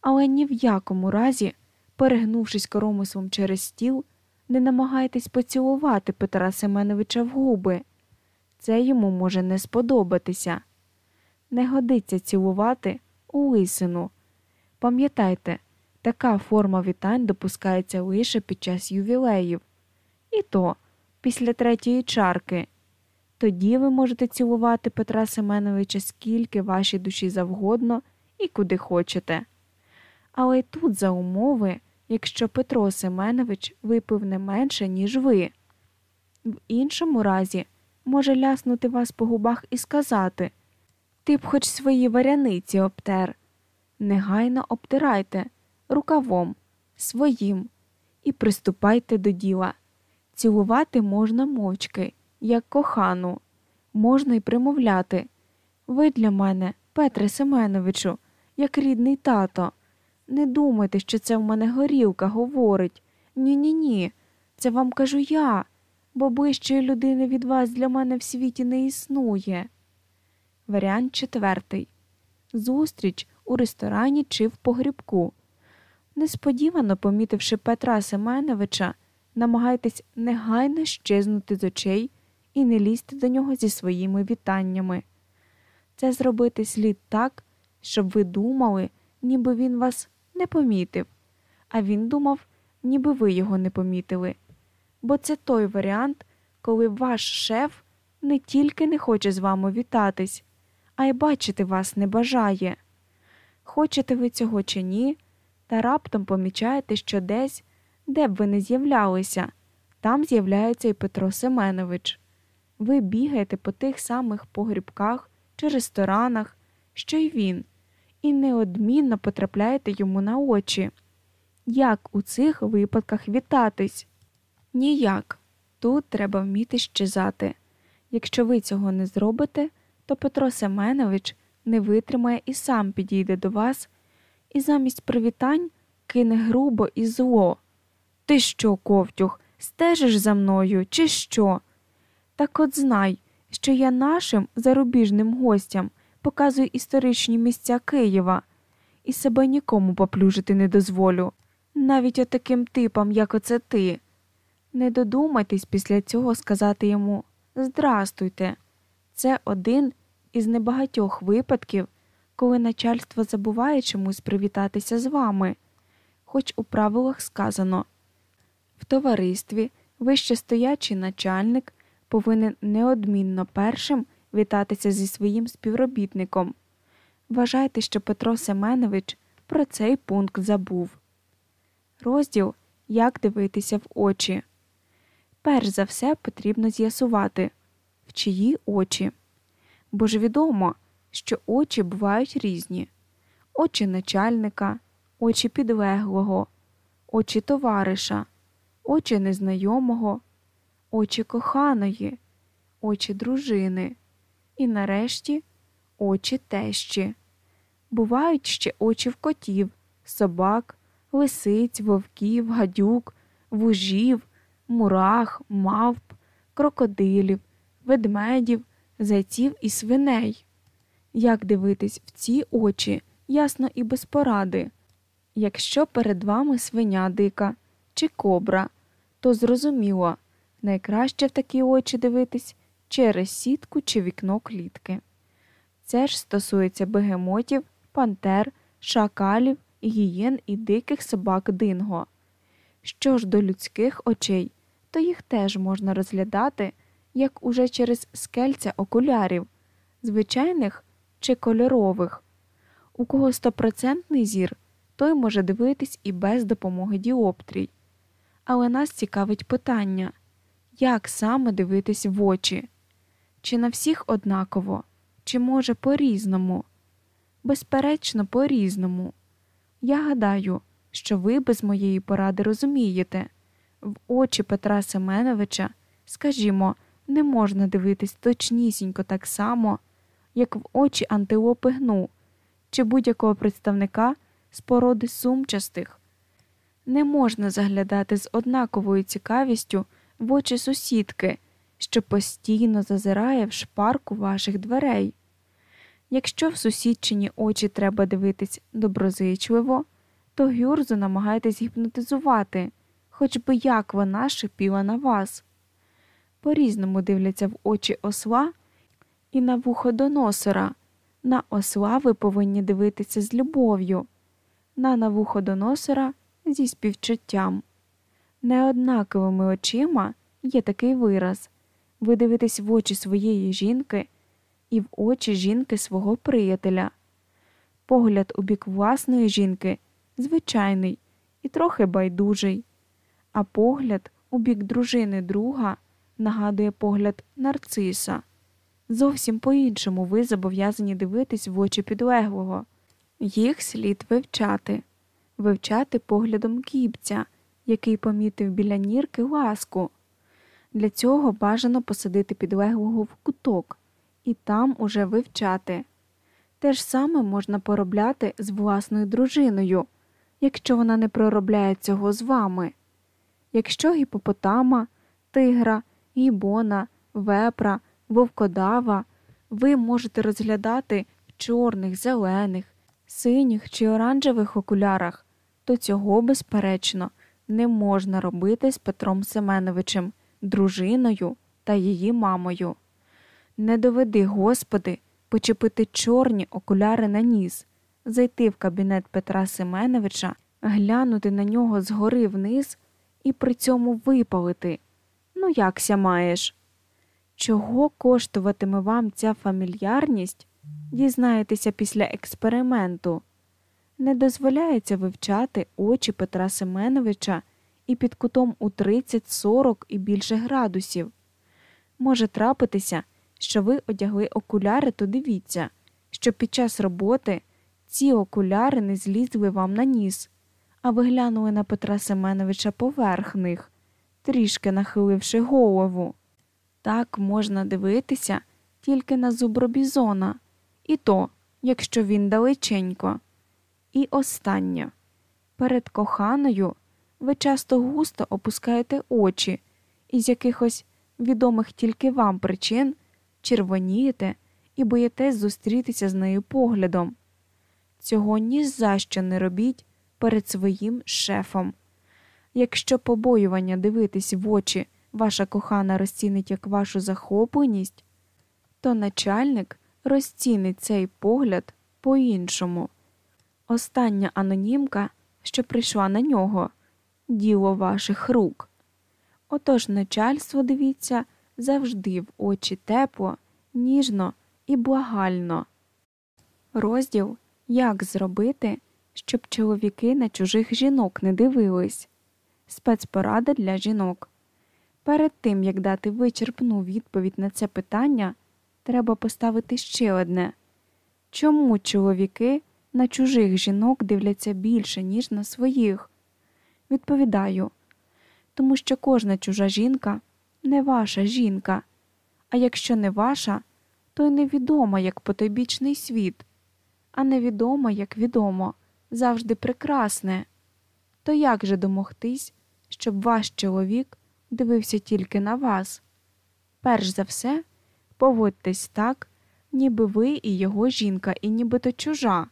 Але ні в якому разі, перегнувшись коромислом через стіл, не намагайтесь поцілувати Петра Семеновича в губи. Це йому може не сподобатися. Не годиться цілувати у лисину. Пам'ятайте, така форма вітань допускається лише під час ювілеїв. І то після третьої чарки. Тоді ви можете цілувати Петра Семеновича скільки вашій душі завгодно і куди хочете. Але й тут за умови, якщо Петро Семенович випив не менше, ніж ви. В іншому разі може ляснути вас по губах і сказати Ти б хоч свої варяниці обтер. Негайно обтирайте рукавом, своїм, і приступайте до діла. Цілувати можна мовчки, як кохану, можна й примовляти. Ви для мене, Петре Семеновичу, як рідний тато. Не думайте, що це в мене горілка говорить. Ні, ні, ні. Це вам кажу я, бо ближчої людини від вас для мене в світі не існує. Варіант четвертий. Зустріч у ресторані чи в погрібку. Несподівано помітивши Петра Семеновича, намагайтесь негайно щезнути з очей і не лізти до нього зі своїми вітаннями. Це зробити слід так, щоб ви думали, ніби він вас не помітив, а він думав, ніби ви його не помітили. Бо це той варіант, коли ваш шеф не тільки не хоче з вами вітатись, а й бачити вас не бажає. Хочете ви цього чи ні, та раптом помічаєте, що десь, де б ви не з'являлися, там з'являється і Петро Семенович. Ви бігаєте по тих самих погрібках чи ресторанах, що й він, і неодмінно потрапляєте йому на очі. Як у цих випадках вітатись? Ніяк. Тут треба вміти щезати. Якщо ви цього не зробите, то Петро Семенович не витримає і сам підійде до вас і замість привітань кине грубо і зло. Ти що, ковтюх, стежиш за мною, чи що? Так от знай, що я нашим зарубіжним гостям показую історичні місця Києва і себе нікому поплюжити не дозволю, навіть отаким типам, як оце ти. Не додумайтесь після цього сказати йому Здрастуйте. Це один із небагатьох випадків, коли начальство забуває чомусь привітатися з вами, хоч у правилах сказано в товаристві вищестоячий начальник повинен неодмінно першим вітатися зі своїм співробітником. Вважайте, що Петро Семенович про цей пункт забув. Розділ Як дивитися в очі. Перш за все потрібно з'ясувати, в чиї очі. Бо ж відомо, що очі бувають різні очі начальника, очі підлеглого, очі товариша, очі незнайомого, очі коханої, очі дружини і нарешті очі тещі. Бувають ще очі в котів, собак, лисиць, вовків, гадюк, вужів, мурах, мавп, крокодилів, ведмедів, зайців і свиней. Як дивитись в ці очі, ясно і без поради. Якщо перед вами свиня дика чи кобра, то зрозуміло, найкраще в такі очі дивитись через сітку чи вікно клітки. Це ж стосується бегемотів, пантер, шакалів, гієн і диких собак динго. Що ж до людських очей, то їх теж можна розглядати як уже через скельця окулярів, звичайних чи кольорових. У кого стопроцентний зір, той може дивитись і без допомоги діоптрій. Але нас цікавить питання як саме дивитись в очі? Чи на всіх однаково, чи може по різному? Безперечно, по різному. Я гадаю, що ви без моєї поради розумієте в очі Петра Семеновича, скажімо, не можна дивитись точнісінько так само, як в очі антилопи гну чи будь-якого представника з сумчастих. Не можна заглядати з однаковою цікавістю в очі сусідки, що постійно зазирає в шпарку ваших дверей. Якщо в сусідчині очі треба дивитись доброзичливо, то гюрзу намагайтесь гіпнотизувати, хоч би як вона шипіла на вас. По різному дивляться в очі осла і на вухо доносора. На осла ви повинні дивитися з любов'ю, на навуходоносора зі співчуттям. Неоднаковими очима є такий вираз ви дивитесь в очі своєї жінки і в очі жінки свого приятеля. Погляд у бік власної жінки звичайний і трохи байдужий, а погляд у бік дружини друга нагадує погляд нарциса. Зовсім по іншому ви зобов'язані дивитись в очі підлеглого, їх слід вивчати. Вивчати поглядом кіпця, який помітив біля нірки ласку. Для цього бажано посадити підлеглого в куток і там уже вивчати. Те ж саме можна поробляти з власною дружиною, якщо вона не проробляє цього з вами. Якщо гіпопотама, тигра, гібона, вепра, вовкодава ви можете розглядати в чорних, зелених, синіх чи оранжевих окулярах, то цього, безперечно, не можна робити з Петром Семеновичем, дружиною та її мамою. Не доведи, Господи, почепити чорні окуляри на ніс, зайти в кабінет Петра Семеновича, глянути на нього згори вниз і при цьому випалити. Ну, якся маєш? Чого коштуватиме вам ця фамільярність, дізнаєтеся після експерименту. Не дозволяється вивчати очі Петра Семеновича і під кутом у 30-40 і більше градусів. Може трапитися, що ви одягли окуляри, то дивіться, що під час роботи ці окуляри не злізли вам на ніс, а ви глянули на Петра Семеновича поверх них, трішки нахиливши голову. Так можна дивитися тільки на зубробізона, і то, якщо він далеченько. І останнє. Перед коханою ви часто густо опускаєте очі, і з якихось відомих тільки вам причин червонієте і боїтесь зустрітися з нею поглядом. Цього ні за що не робіть перед своїм шефом. Якщо побоювання дивитись в очі ваша кохана розцінить як вашу захопленість, то начальник розцінить цей погляд по-іншому. Остання анонімка, що прийшла на нього, діло ваших рук. Отож начальство, дивіться, завжди в очі тепло, ніжно і благально. Розділ Як зробити, щоб чоловіки на чужих жінок не дивились. Спецпорада для жінок. Перед тим, як дати вичерпну відповідь на це питання, треба поставити ще одне чому чоловіки на чужих жінок дивляться більше, ніж на своїх? Відповідаю, тому що кожна чужа жінка не ваша жінка, а якщо не ваша, то й невідома як потойбічний світ, а невідома, як відомо, завжди прекрасне. То як же домогтись, щоб ваш чоловік дивився тільки на вас? Перш за все, поводьтесь так, ніби ви і його жінка, і нібито чужа.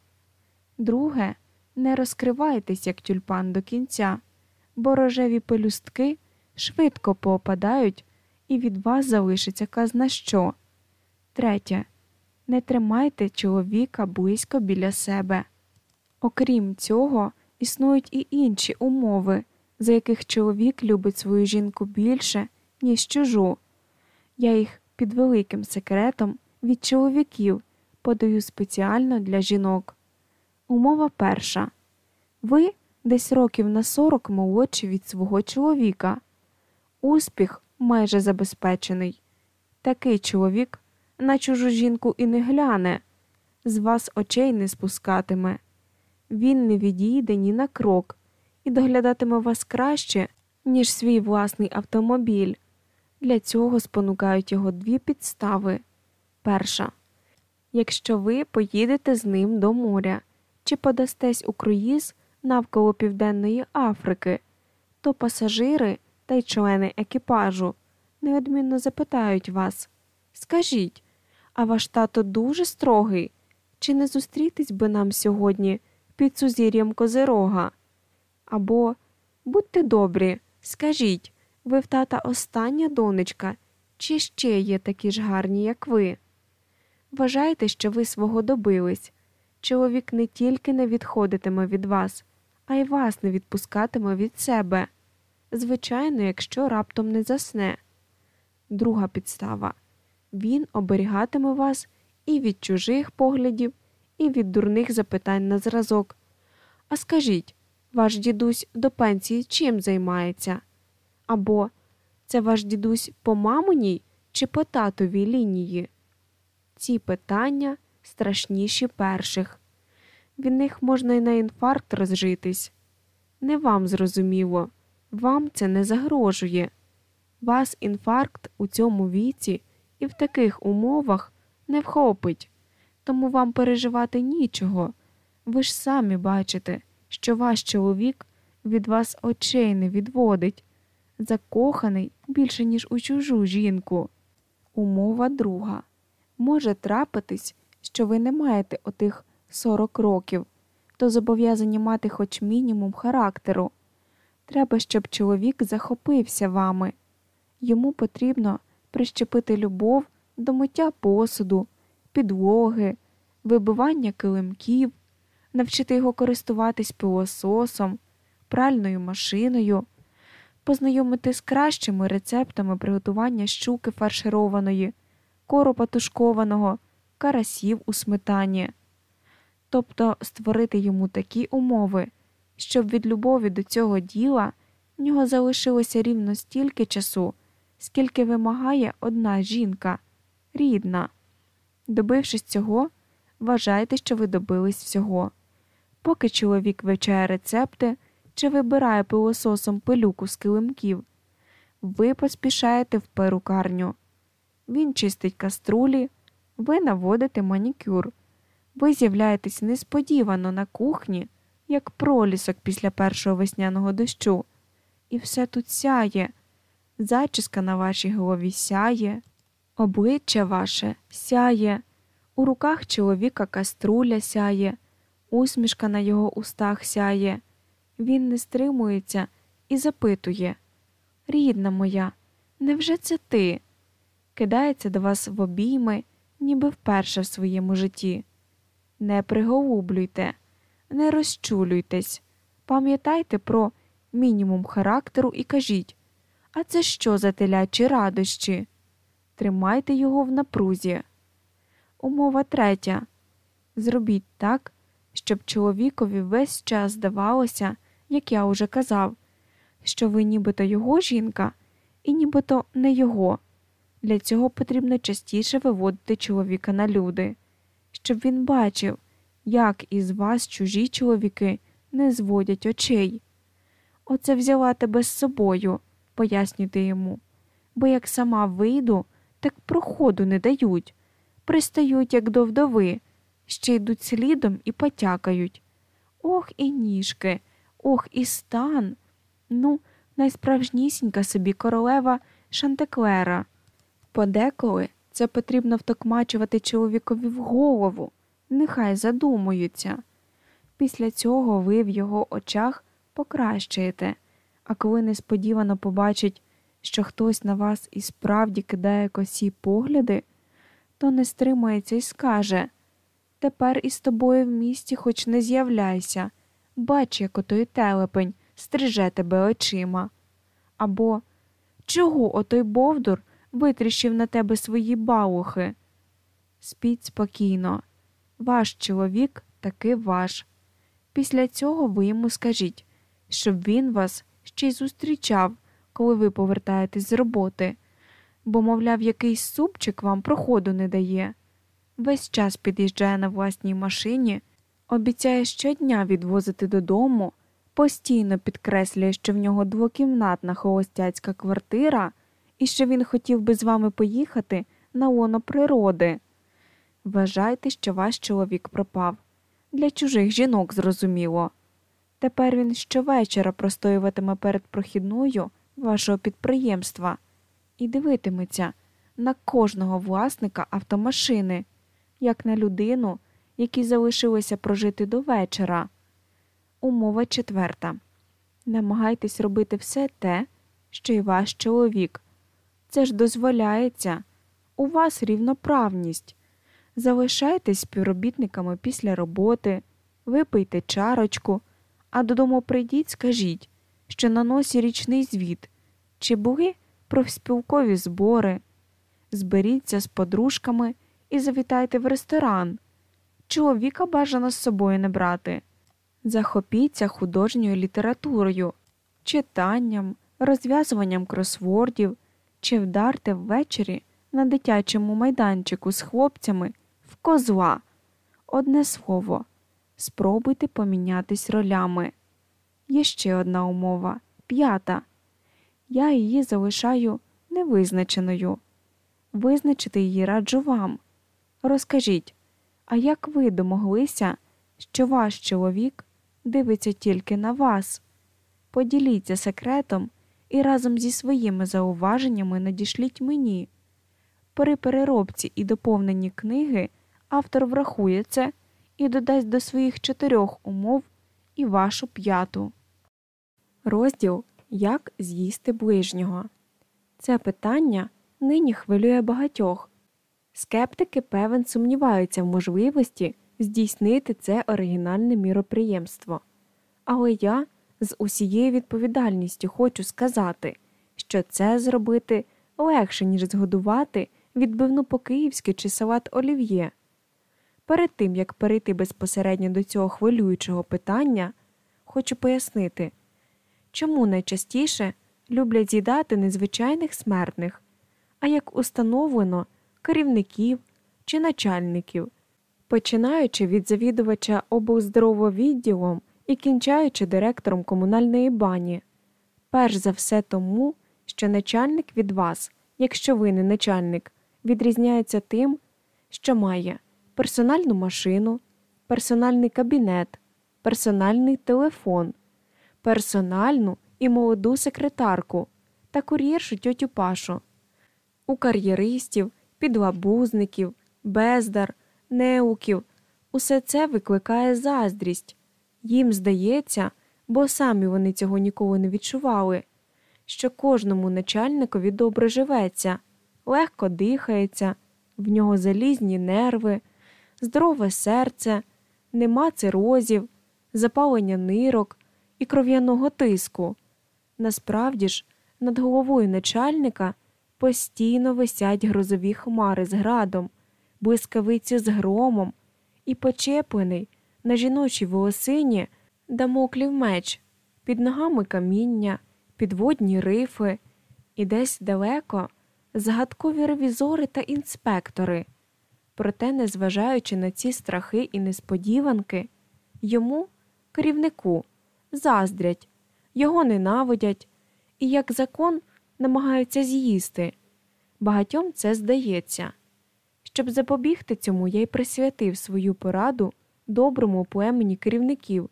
Друге, не розкривайтесь, як тюльпан до кінця, бо рожеві пелюстки швидко поопадають, і від вас залишиться казна що. Третє. Не тримайте чоловіка близько біля себе. Окрім цього, існують і інші умови, за яких чоловік любить свою жінку більше, ніж чужу. Я їх під великим секретом від чоловіків подаю спеціально для жінок. Умова перша. Ви десь років на сорок молодші від свого чоловіка. Успіх майже забезпечений. Такий чоловік на чужу жінку і не гляне, з вас очей не спускатиме. Він не відійде ні на крок і доглядатиме вас краще, ніж свій власний автомобіль. Для цього спонукають його дві підстави. Перша. Якщо ви поїдете з ним до моря чи подастесь у круїз навколо Південної Африки, то пасажири та й члени екіпажу неодмінно запитають вас Скажіть, а ваш тато дуже строгий? Чи не зустрітись би нам сьогодні під сузір'ям Козирога? Або будьте добрі, скажіть, ви в тата остання донечка, чи ще є такі ж гарні, як ви? Вважайте, що ви свого добились. Чоловік не тільки не відходитиме від вас, а й вас не відпускатиме від себе. Звичайно, якщо раптом не засне. Друга підстава він оберігатиме вас і від чужих поглядів, і від дурних запитань на зразок. А скажіть, ваш дідусь до пенсії чим займається? Або це ваш дідусь по маминій чи по татовій лінії? Ці питання страшніші перших. від них можна й на інфаркт розжитись. Не вам зрозуміло, вам це не загрожує. Вас інфаркт у цьому віці і в таких умовах не вхопить, тому вам переживати нічого. Ви ж самі бачите, що ваш чоловік від вас очей не відводить, закоханий більше, ніж у чужу жінку. Умова друга. Може трапитись, що ви не маєте отих 40 років, то зобов'язані мати хоч мінімум характеру. Треба, щоб чоловік захопився вами. Йому потрібно прищепити любов до миття посуду, підлоги, вибивання килимків, навчити його користуватись пилососом, пральною машиною, познайомити з кращими рецептами приготування щуки фаршированої, коропа тушкованого, карасів у сметані, тобто створити йому такі умови, щоб від любові до цього діла в нього залишилося рівно стільки часу, скільки вимагає одна жінка, рідна. Добившись цього, вважайте, що ви добились всього. Поки чоловік вивчає рецепти чи вибирає пилососом пилюку з килимків, ви поспішаєте в перукарню. Він чистить каструлі, ви наводите манікюр, ви з'являєтесь несподівано на кухні, як пролісок після першого весняного дощу. І все тут сяє, зачіска на вашій голові сяє, обличчя ваше сяє, у руках чоловіка каструля сяє, усмішка на його устах сяє. Він не стримується і запитує Рідна моя, невже це ти? Кидається до вас в обійми, ніби вперше в своєму житті. Не приголублюйте, не розчулюйтесь, пам'ятайте про мінімум характеру і кажіть А це що за телячі радощі? Тримайте його в напрузі. Умова третя. Зробіть так, щоб чоловікові весь час здавалося, як я уже казав, що ви нібито його жінка і нібито не його. Для цього потрібно частіше виводити чоловіка на люди, щоб він бачив, як із вас чужі чоловіки не зводять очей. Оце взяла тебе з собою, пояснюйте йому, бо як сама вийду, так проходу не дають, пристають, як до вдови, ще йдуть слідом і потякають. Ох і ніжки, ох і стан. Ну, найсправжнісінька собі королева Шантеклера. Подеколи це потрібно втокмачувати чоловікові в голову, нехай задумуються. Після цього ви в його очах покращаєте, а коли несподівано побачить, що хтось на вас і справді кидає косі погляди, то не стримається і скаже Тепер із тобою в місті хоч не з'являйся, бач, як отой телепень стриже тебе очима. Або чого отой Бовдур витріщив на тебе свої балухи? Спіть спокійно, ваш чоловік таки ваш. Після цього ви йому скажіть, щоб він вас ще й зустрічав, коли ви повертаєтесь з роботи, бо, мовляв, якийсь супчик вам проходу не дає. Весь час під'їжджає на власній машині, обіцяє щодня відвозити додому, постійно підкреслює, що в нього двокімнатна холостяцька квартира і що він хотів би з вами поїхати на лоно природи. Вважайте, що ваш чоловік пропав. Для чужих жінок зрозуміло. Тепер він щовечора простоюватиме перед прохідною вашого підприємства і дивитиметься на кожного власника автомашини, як на людину, якій залишилося прожити до вечора. Умова четверта. Намагайтесь робити все те, що й ваш чоловік. Це ж дозволяється. У вас рівноправність. Залишайтесь співробітниками після роботи, випийте чарочку, а додому прийдіть, скажіть, що на носі річний звіт, чи були профспілкові збори. Зберіться з подружками і завітайте в ресторан. Чоловіка бажано з собою не брати. Захопіться художньою літературою, читанням, розв'язуванням кросвордів чи вдарте ввечері на дитячому майданчику з хлопцями в козла. Одне слово, спробуйте помінятись ролями. Є ще одна умова п'ята. Я її залишаю невизначеною. Визначити її раджу вам. Розкажіть, а як ви домоглися, що ваш чоловік дивиться тільки на вас? Поділіться секретом і разом зі своїми зауваженнями надішліть мені. При переробці і доповненні книги автор врахує це і додасть до своїх чотирьох умов і вашу п'яту. Розділ Як з'їсти ближнього. Це питання нині хвилює багатьох. Скептики, певен, сумніваються в можливості здійснити це оригінальне міроприємство. Але я з усією відповідальністю хочу сказати, що це зробити легше, ніж згодувати відбивну по київськи чи салат олів'є. Перед тим як перейти безпосередньо до цього хвилюючого питання, хочу пояснити, чому найчастіше люблять з'їдати незвичайних смертних, а як установлено керівників чи начальників, починаючи від завідувача облздорововідділом і кінчаючи директором комунальної бані. Перш за все тому, що начальник від вас, якщо ви не начальник, відрізняється тим, що має персональну машину, персональний кабінет, персональний телефон, персональну і молоду секретарку та кур'єршу тьотю Пашу. У кар'єристів, підлабузників, бездар, неуків усе це викликає заздрість. Їм здається, бо самі вони цього ніколи не відчували, що кожному начальникові добре живеться, легко дихається, в нього залізні нерви, здорове серце, нема цирозів, запалення нирок і кров'яного тиску. Насправді ж, над головою начальника постійно висять грозові хмари з градом, блискавиці з громом і почеплений на жіночій волосині дамоклів меч, під ногами каміння, підводні рифи, і десь далеко загадкові ревізори та інспектори. Проте, незважаючи на ці страхи і несподіванки, йому, керівнику, заздрять, його ненавидять і, як закон, намагаються з'їсти. Багатьом це здається. Щоб запобігти цьому, я й присвятив свою пораду доброму племені керівників.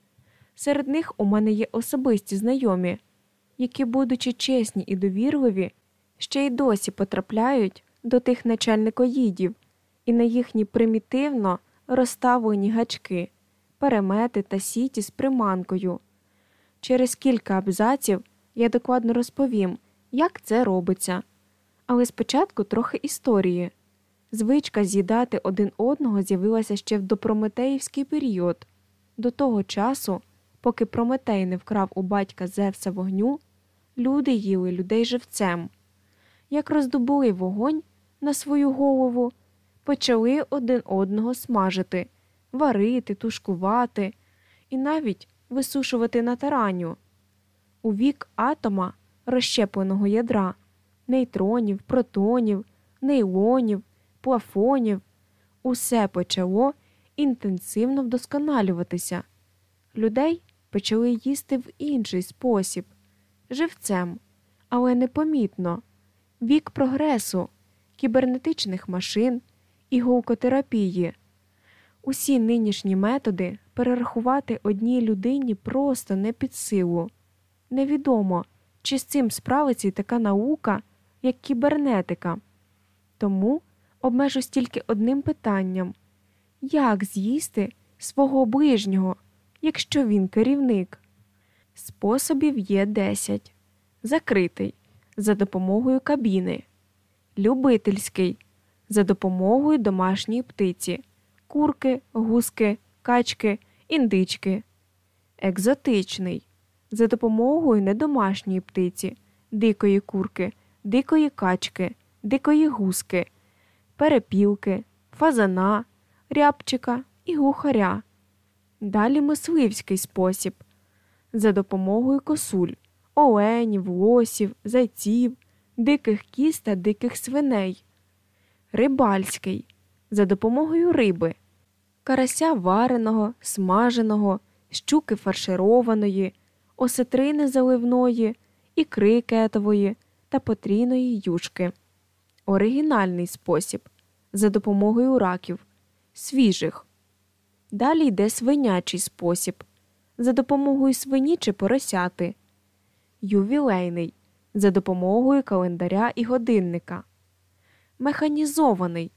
Серед них у мене є особисті знайомі, які, будучи чесні і довірливі, ще й досі потрапляють до тих начальникоїдів і на їхні примітивно розставлені гачки, перемети та сіті з приманкою. Через кілька абзаців я докладно розповім, як це робиться. Але спочатку трохи історії. Звичка з'їдати один одного з'явилася ще в допрометеївський період. До того часу, поки Прометей не вкрав у батька Зевса вогню, люди їли людей живцем. Як роздобули вогонь на свою голову, почали один одного смажити, варити, тушкувати і навіть висушувати на тараню. У вік атома розщепленого ядра, нейтронів, протонів, нейлонів плафонів, усе почало інтенсивно вдосконалюватися. Людей почали їсти в інший спосіб, живцем, але непомітно, вік прогресу, кібернетичних машин і гулкотерапії. Усі нинішні методи перерахувати одній людині просто не під силу. Невідомо, чи з цим справиться й така наука, як кібернетика. Тому обмежусь тільки одним питанням як з'їсти свого ближнього, якщо він керівник? Способів є 10. Закритий за допомогою кабіни, любительський за допомогою домашньої птиці, курки, гуски, качки, індички, екзотичний за допомогою недомашньої птиці, дикої курки, дикої качки, дикої гуски перепілки, фазана, рябчика і глухаря. Далі мисливський спосіб. За допомогою косуль, оленів, лосів, зайців, диких кіз та диких свиней, рибальський. За допомогою риби, карася вареного, смаженого, щуки фаршированої, осетрини заливної, ікри кетової та потрійної юшки. Оригінальний спосіб за допомогою раків, свіжих. Далі йде свинячий спосіб за допомогою свині чи поросяти, ювілейний за допомогою календаря і годинника, механізований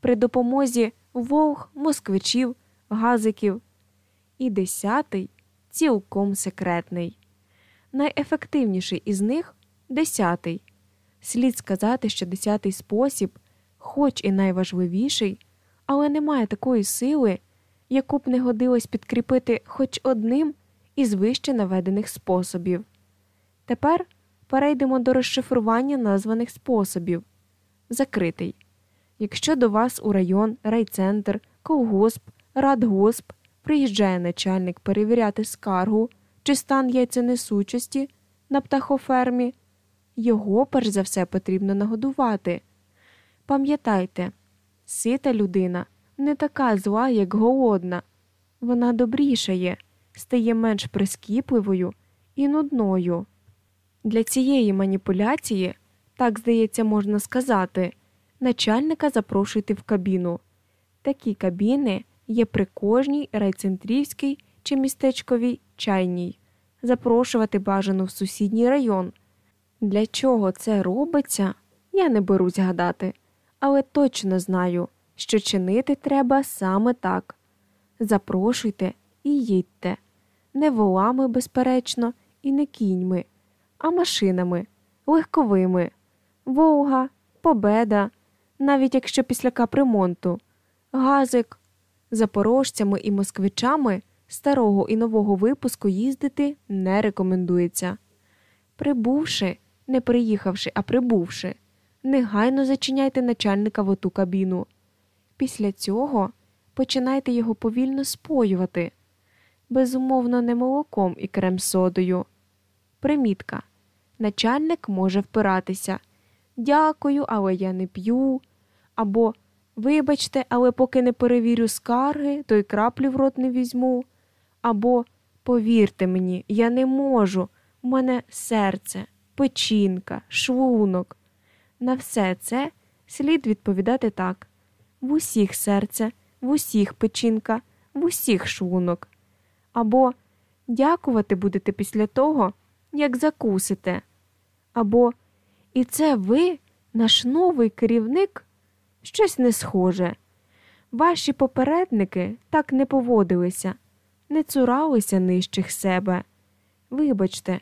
при допомозі вовг, москвичів, газиків. І десятий цілком секретний. Найефективніший із них десятий. Слід сказати, що десятий спосіб, хоч і найважливіший, але не має такої сили, яку б не годилось підкріпити хоч одним із вище наведених способів. Тепер перейдемо до розшифрування названих способів. Закритий. Якщо до вас у район, райцентр, колгосп, радгосп приїжджає начальник перевіряти скаргу чи стан яйценесучості на птахофермі, його перш за все потрібно нагодувати. Пам'ятайте, сита людина не така зла, як голодна, вона добрішає, стає менш прискіпливою і нудною. Для цієї маніпуляції, так здається, можна сказати, начальника запрошуйте в кабіну. Такі кабіни є при кожній райцентрівській чи містечковій чайній, запрошувати бажано в сусідній район. Для чого це робиться, я не берусь гадати, але точно знаю, що чинити треба саме так. Запрошуйте і їдьте, не волами, безперечно, і не кіньми, а машинами, легковими, Волга, Победа, навіть якщо після капремонту, газик, запорожцями і москвичами старого і нового випуску їздити не рекомендується. Прибувши, не приїхавши, а прибувши, негайно зачиняйте начальника в оту кабіну. Після цього починайте його повільно споювати, безумовно, не молоком і крем-содою. Примітка. Начальник може впиратися. Дякую, але я не п'ю. Або Вибачте, але поки не перевірю скарги, то й краплі в рот не візьму. Або повірте мені, я не можу. У мене серце, печінка, шлунок. На все це слід відповідати так в усіх серце, в усіх печінка, в усіх шлунок. Або дякувати будете після того, як закусите. Або і це ви, наш новий керівник щось не схоже. Ваші попередники так не поводилися, не цуралися нижчих себе. Вибачте,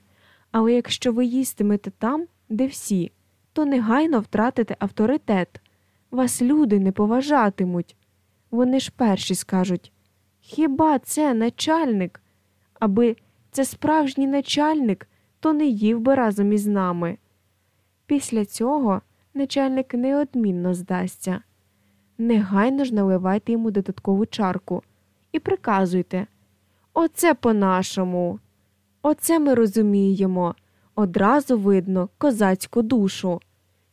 але якщо ви їстимете там, де всі, то негайно втратите авторитет. Вас люди не поважатимуть. Вони ж перші скажуть Хіба це начальник? Аби це справжній начальник, то не їв би разом із нами. Після цього начальник неодмінно здасться. Негайно ж наливайте йому додаткову чарку і приказуйте Оце по-нашому. Оце ми розуміємо. Одразу видно козацьку душу.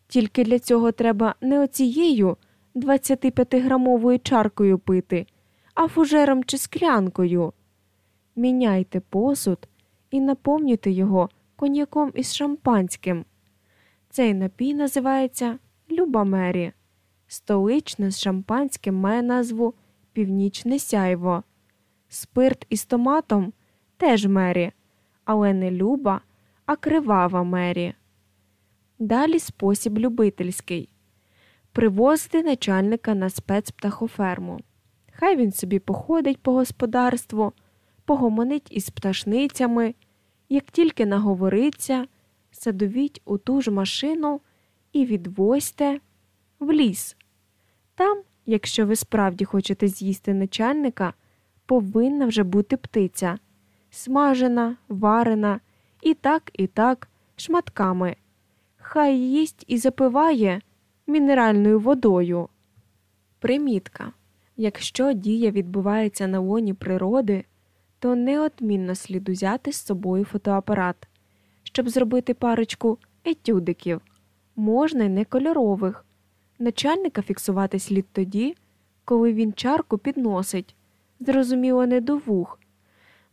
Тільки для цього треба не оцією 25-грамовою чаркою пити, а фужером чи склянкою. Міняйте посуд і наповнюйте його коньяком із шампанським. Цей напій називається Люба Мері. Столичне з шампанським має назву Північне сяйво. Спирт із томатом теж мері, але не люба, а кривава мері. Далі спосіб любительський привозити начальника на спецптахоферму. Хай він собі походить по господарству, погомонить із пташницями, як тільки наговориться садовіть у ту ж машину і відвозьте в ліс. Там, якщо ви справді хочете з'їсти начальника, повинна вже бути птиця, смажена, варена, і так, і так, шматками. Хай їсть і запиває мінеральною водою. Примітка. Якщо дія відбувається на лоні природи, то неодмінно слід узяти з собою фотоапарат щоб зробити парочку етюдиків, можна й не кольорових. Начальника фіксувати слід тоді, коли він чарку підносить, зрозуміло, не до вух.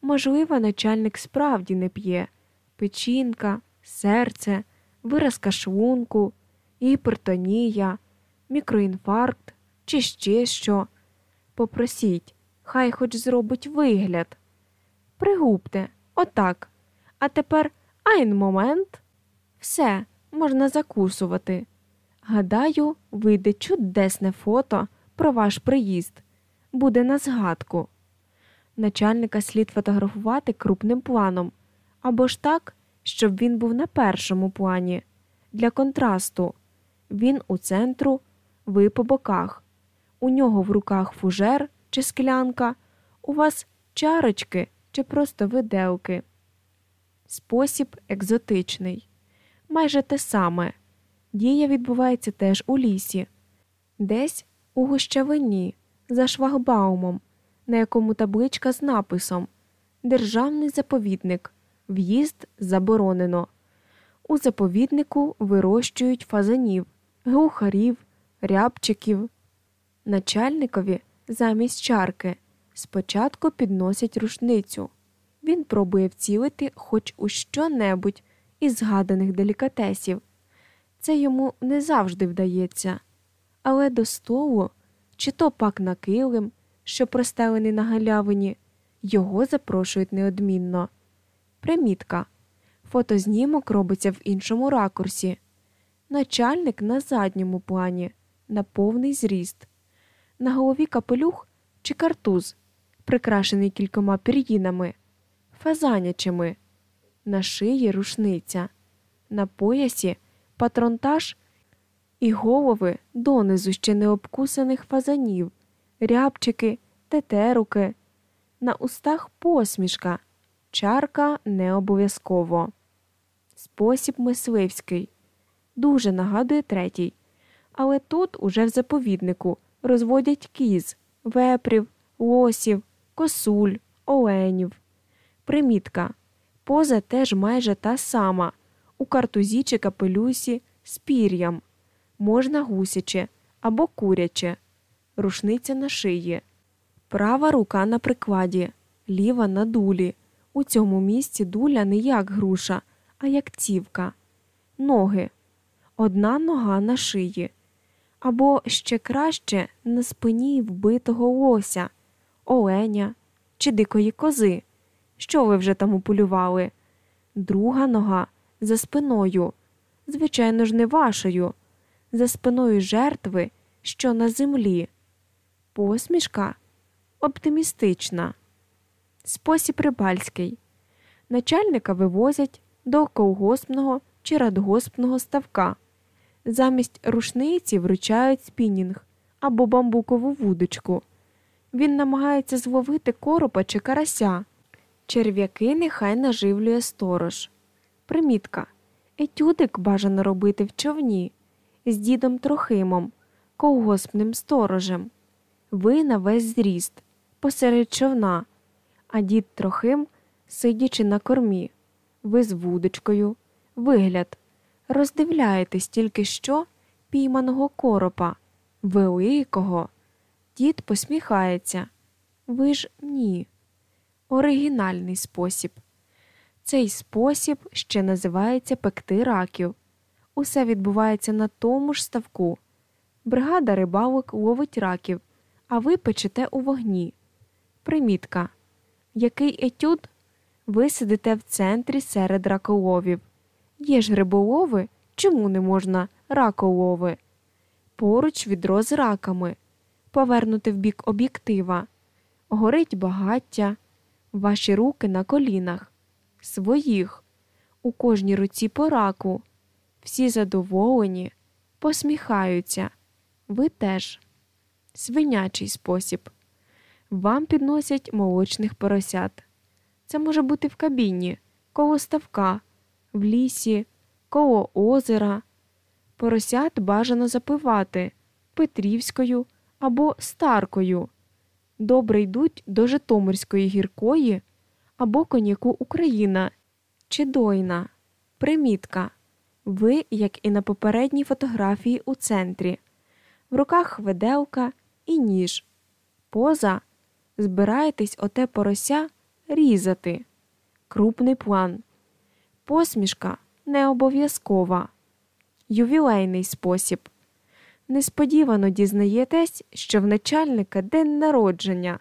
Можливо, начальник справді не п'є печінка, серце, виразка шлунку, гіпертонія, мікроінфаркт чи ще що. Попросіть, хай хоч зробить вигляд. Пригубте, отак. А тепер айн момент. Все, можна закусувати. Гадаю, вийде чудесне фото про ваш приїзд. Буде на згадку. Начальника слід фотографувати крупним планом або ж так, щоб він був на першому плані. Для контрасту він у центру, ви по боках. У нього в руках фужер чи склянка, у вас чарочки чи просто виделки. Спосіб екзотичний. Майже те саме. Дія відбувається теж у лісі, десь у гущавині, за швагбаумом, на якому табличка з написом Державний заповідник. В'їзд заборонено. У заповіднику вирощують фазанів, глухарів, рябчиків. Начальникові замість чарки спочатку підносять рушницю. Він пробує вцілити хоч у що-небудь із згаданих делікатесів. Це йому не завжди вдається, але до столу, чи то пак на килим, що простелений на галявині, його запрошують неодмінно. Примітка. Фотознімок робиться в іншому ракурсі. Начальник на задньому плані, на повний зріст. На голові капелюх чи картуз, прикрашений кількома пір'їнами, фазанячими, на шиї рушниця, на поясі патронтаж і голови донизу ще не обкусаних фазанів, рябчики, тетеруки, на устах посмішка. Чарка не обов'язково. Спосіб мисливський. Дуже нагадує третій. Але тут уже в заповіднику розводять кіз, вепрів, лосів, косуль, оленів. Примітка. Поза теж майже та сама. У картузі чи капелюсі з пір'ям. Можна гусяче або куряче. Рушниця на шиї. Права рука на прикладі, ліва на дулі. У цьому місці дуля не як груша, а як цівка. Ноги. Одна нога на шиї. Або ще краще на спині вбитого лося, оленя чи дикої кози. Що ви вже там уполювали? Друга нога за спиною. Звичайно ж, не вашою, за спиною жертви, що на землі. Посмішка оптимістична. Спосіб рибальський. Начальника вивозять до колгоспного чи радгоспного ставка. Замість рушниці вручають спінінг або бамбукову вудочку. Він намагається зловити коропа чи карася. Черв'яки нехай наживлює сторож. Примітка. Етюдик бажано робити в човні з дідом Трохимом, колгоспним сторожем. Ви на весь зріст, посеред човна а дід Трохим, сидячи на кормі, ви з вудочкою, вигляд, роздивляєтесь тільки що пійманого коропа, великого. Дід посміхається. Ви ж ні. Оригінальний спосіб. Цей спосіб ще називається пекти раків. Усе відбувається на тому ж ставку. Бригада рибалок ловить раків, а ви печете у вогні. Примітка який етюд? Ви сидите в центрі серед раколовів. Є ж риболови, чому не можна раколови? Поруч відро з раками, повернути в бік об'єктива. Горить багаття, ваші руки на колінах, своїх, у кожній руці по раку. Всі задоволені, посміхаються. Ви теж. Свинячий спосіб. Вам підносять молочних поросят. Це може бути в кабіні, коло ставка, в лісі, коло озера. Поросят бажано запивати Петрівською або Старкою. Добре йдуть до Житомирської гіркої або коньяку Україна чи Дойна. Примітка. Ви, як і на попередній фотографії у центрі, в руках веделка і ніж. Поза збираєтесь оте порося різати. Крупний план. Посмішка не обов'язкова. Ювілейний спосіб. Несподівано дізнаєтесь, що в начальника день народження.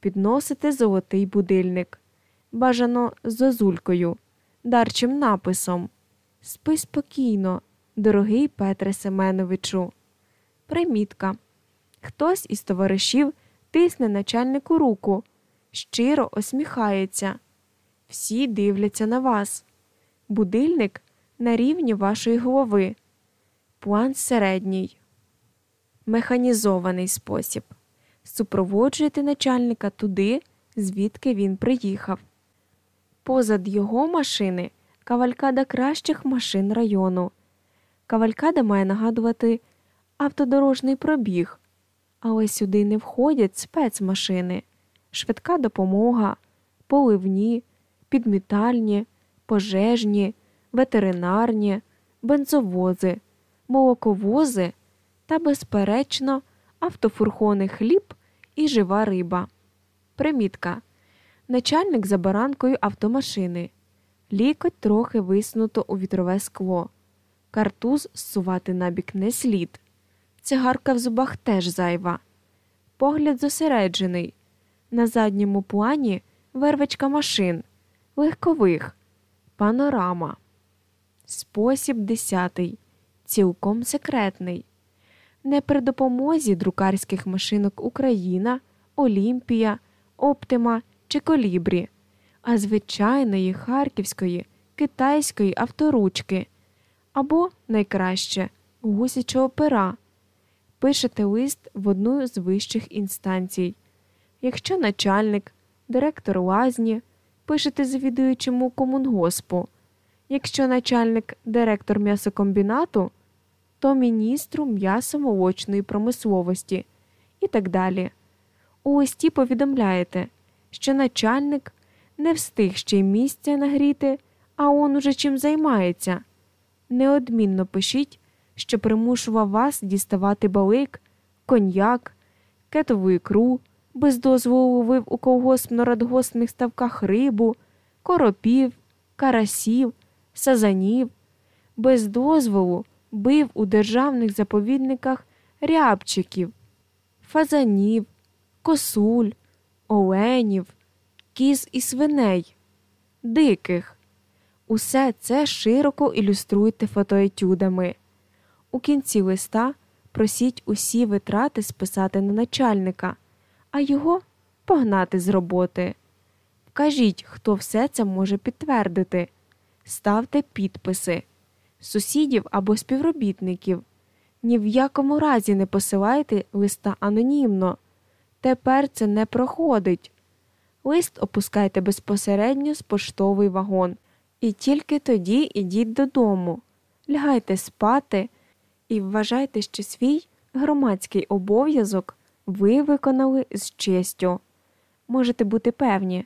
Підносите золотий будильник. Бажано з зозулькою, дарчим написом. Спи спокійно, дорогий Петре Семеновичу. Примітка. Хтось із товаришів тисне начальнику руку, щиро осміхається. Всі дивляться на вас. Будильник на рівні вашої голови. План середній. Механізований спосіб. Супроводжуєте начальника туди, звідки він приїхав. Позад його машини кавалькада кращих машин району. Кавалькада має нагадувати автодорожний пробіг, але сюди не входять спецмашини, швидка допомога, поливні, підмітальні, пожежні, ветеринарні, бензовози, молоковози та, безперечно, автофургони хліб і жива риба. Примітка. Начальник за баранкою автомашини. Лікоть трохи виснуто у вітрове скло. Картуз зсувати набік не слід. Цигарка в зубах теж зайва. Погляд зосереджений. На задньому плані вервичка машин, легкових, панорама. Спосіб десятий. Цілком секретний. Не при допомозі друкарських машинок Україна, Олімпія, Оптима чи Колібрі, а звичайної харківської, китайської авторучки або, найкраще, гусячого пера. Пишете лист в одну з вищих інстанцій. Якщо начальник, директор лазні, пишете завідуючому комунгоспу. Якщо начальник директор м'ясокомбінату, то міністру м'ясомолочної промисловості і так далі. У листі повідомляєте, що начальник не встиг ще й місця нагріти, а он уже чим займається. Неодмінно пишіть, що примушував вас діставати балик, коньяк, кетову ікру, без дозволу ловив у колгоспно-радгоспних ставках рибу, коропів, карасів, сазанів, без дозволу бив у державних заповідниках рябчиків, фазанів, косуль, оленів, кіз і свиней, диких. Усе це широко ілюструйте фотоетюдами. У кінці листа просіть усі витрати списати на начальника, а його погнати з роботи. Вкажіть, хто все це може підтвердити. Ставте підписи, сусідів або співробітників. Ні в якому разі не посилайте листа анонімно. Тепер це не проходить. Лист опускайте безпосередньо з поштовий вагон. І тільки тоді ідіть додому, лягайте спати і вважайте, що свій громадський обов'язок ви виконали з честю. Можете бути певні,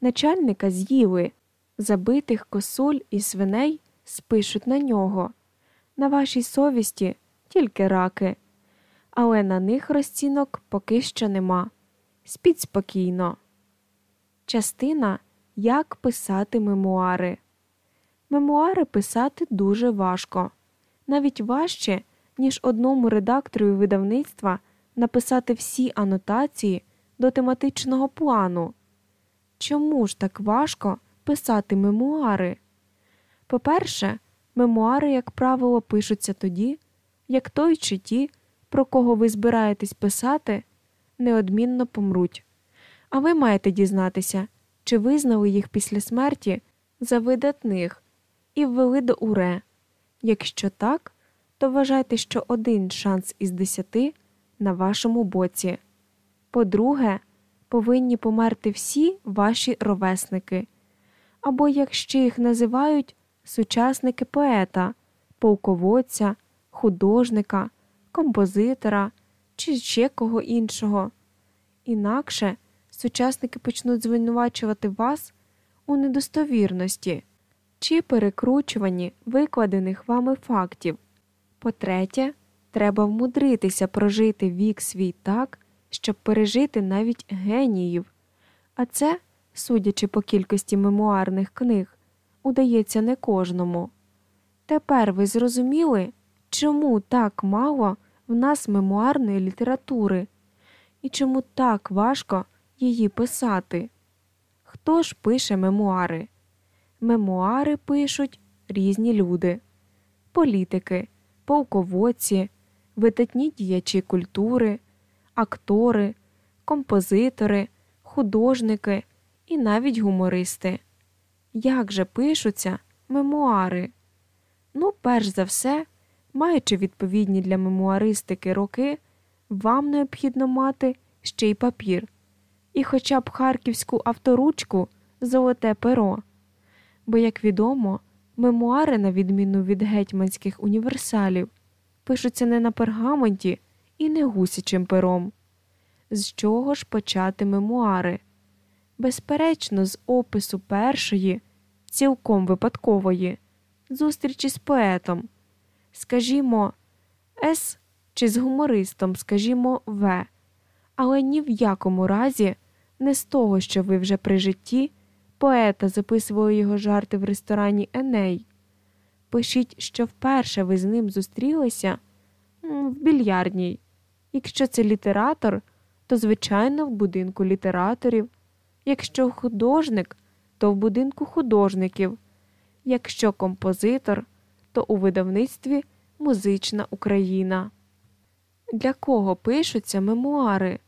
начальника з'їли, забитих косуль і свиней спишуть на нього. На вашій совісті тільки раки, але на них розцінок поки що нема. Спіть спокійно. Частина Як писати мемуари. Мемуари писати дуже важко, навіть важче, ніж одному редактору видавництва написати всі анотації до тематичного плану. Чому ж так важко писати мемуари? По-перше, мемуари, як правило, пишуться тоді, як той чи ті, про кого ви збираєтесь писати, неодмінно помруть. А ви маєте дізнатися, чи визнали їх після смерті за видатних і ввели до уре. Якщо так, то вважайте, що один шанс із десяти на вашому боці. По-друге, повинні померти всі ваші ровесники, або, як ще їх називають, сучасники поета, полководця, художника, композитора чи ще кого іншого. Інакше сучасники почнуть звинувачувати вас у недостовірності чи перекручуванні викладених вами фактів. По-третє, Треба вмудритися прожити вік свій так, щоб пережити навіть геніїв. А це, судячи по кількості мемуарних книг, удається не кожному. Тепер ви зрозуміли, чому так мало в нас мемуарної літератури і чому так важко її писати. Хто ж пише мемуари? Мемуари пишуть різні люди політики, полководці, видатні діячі культури, актори, композитори, художники і навіть гумористи. Як же пишуться мемуари? Ну, перш за все, маючи відповідні для мемуаристики роки, вам необхідно мати ще й папір, і хоча б харківську авторучку золоте перо. Бо, як відомо, мемуари, на відміну від гетьманських універсалів, пишуться не на пергаменті і не гусячим пером. З чого ж почати мемуари? Безперечно, з опису першої, цілком випадкової, зустрічі з поетом, скажімо, С чи з гумористом, скажімо, В, але ні в якому разі не з того, що ви вже при житті поета записували його жарти в ресторані Еней. Пишіть, що вперше ви з ним зустрілися в більярдній. Якщо це літератор, то, звичайно, в будинку літераторів, якщо художник, то в будинку художників, якщо композитор, то у видавництві Музична Україна. Для кого пишуться мемуари?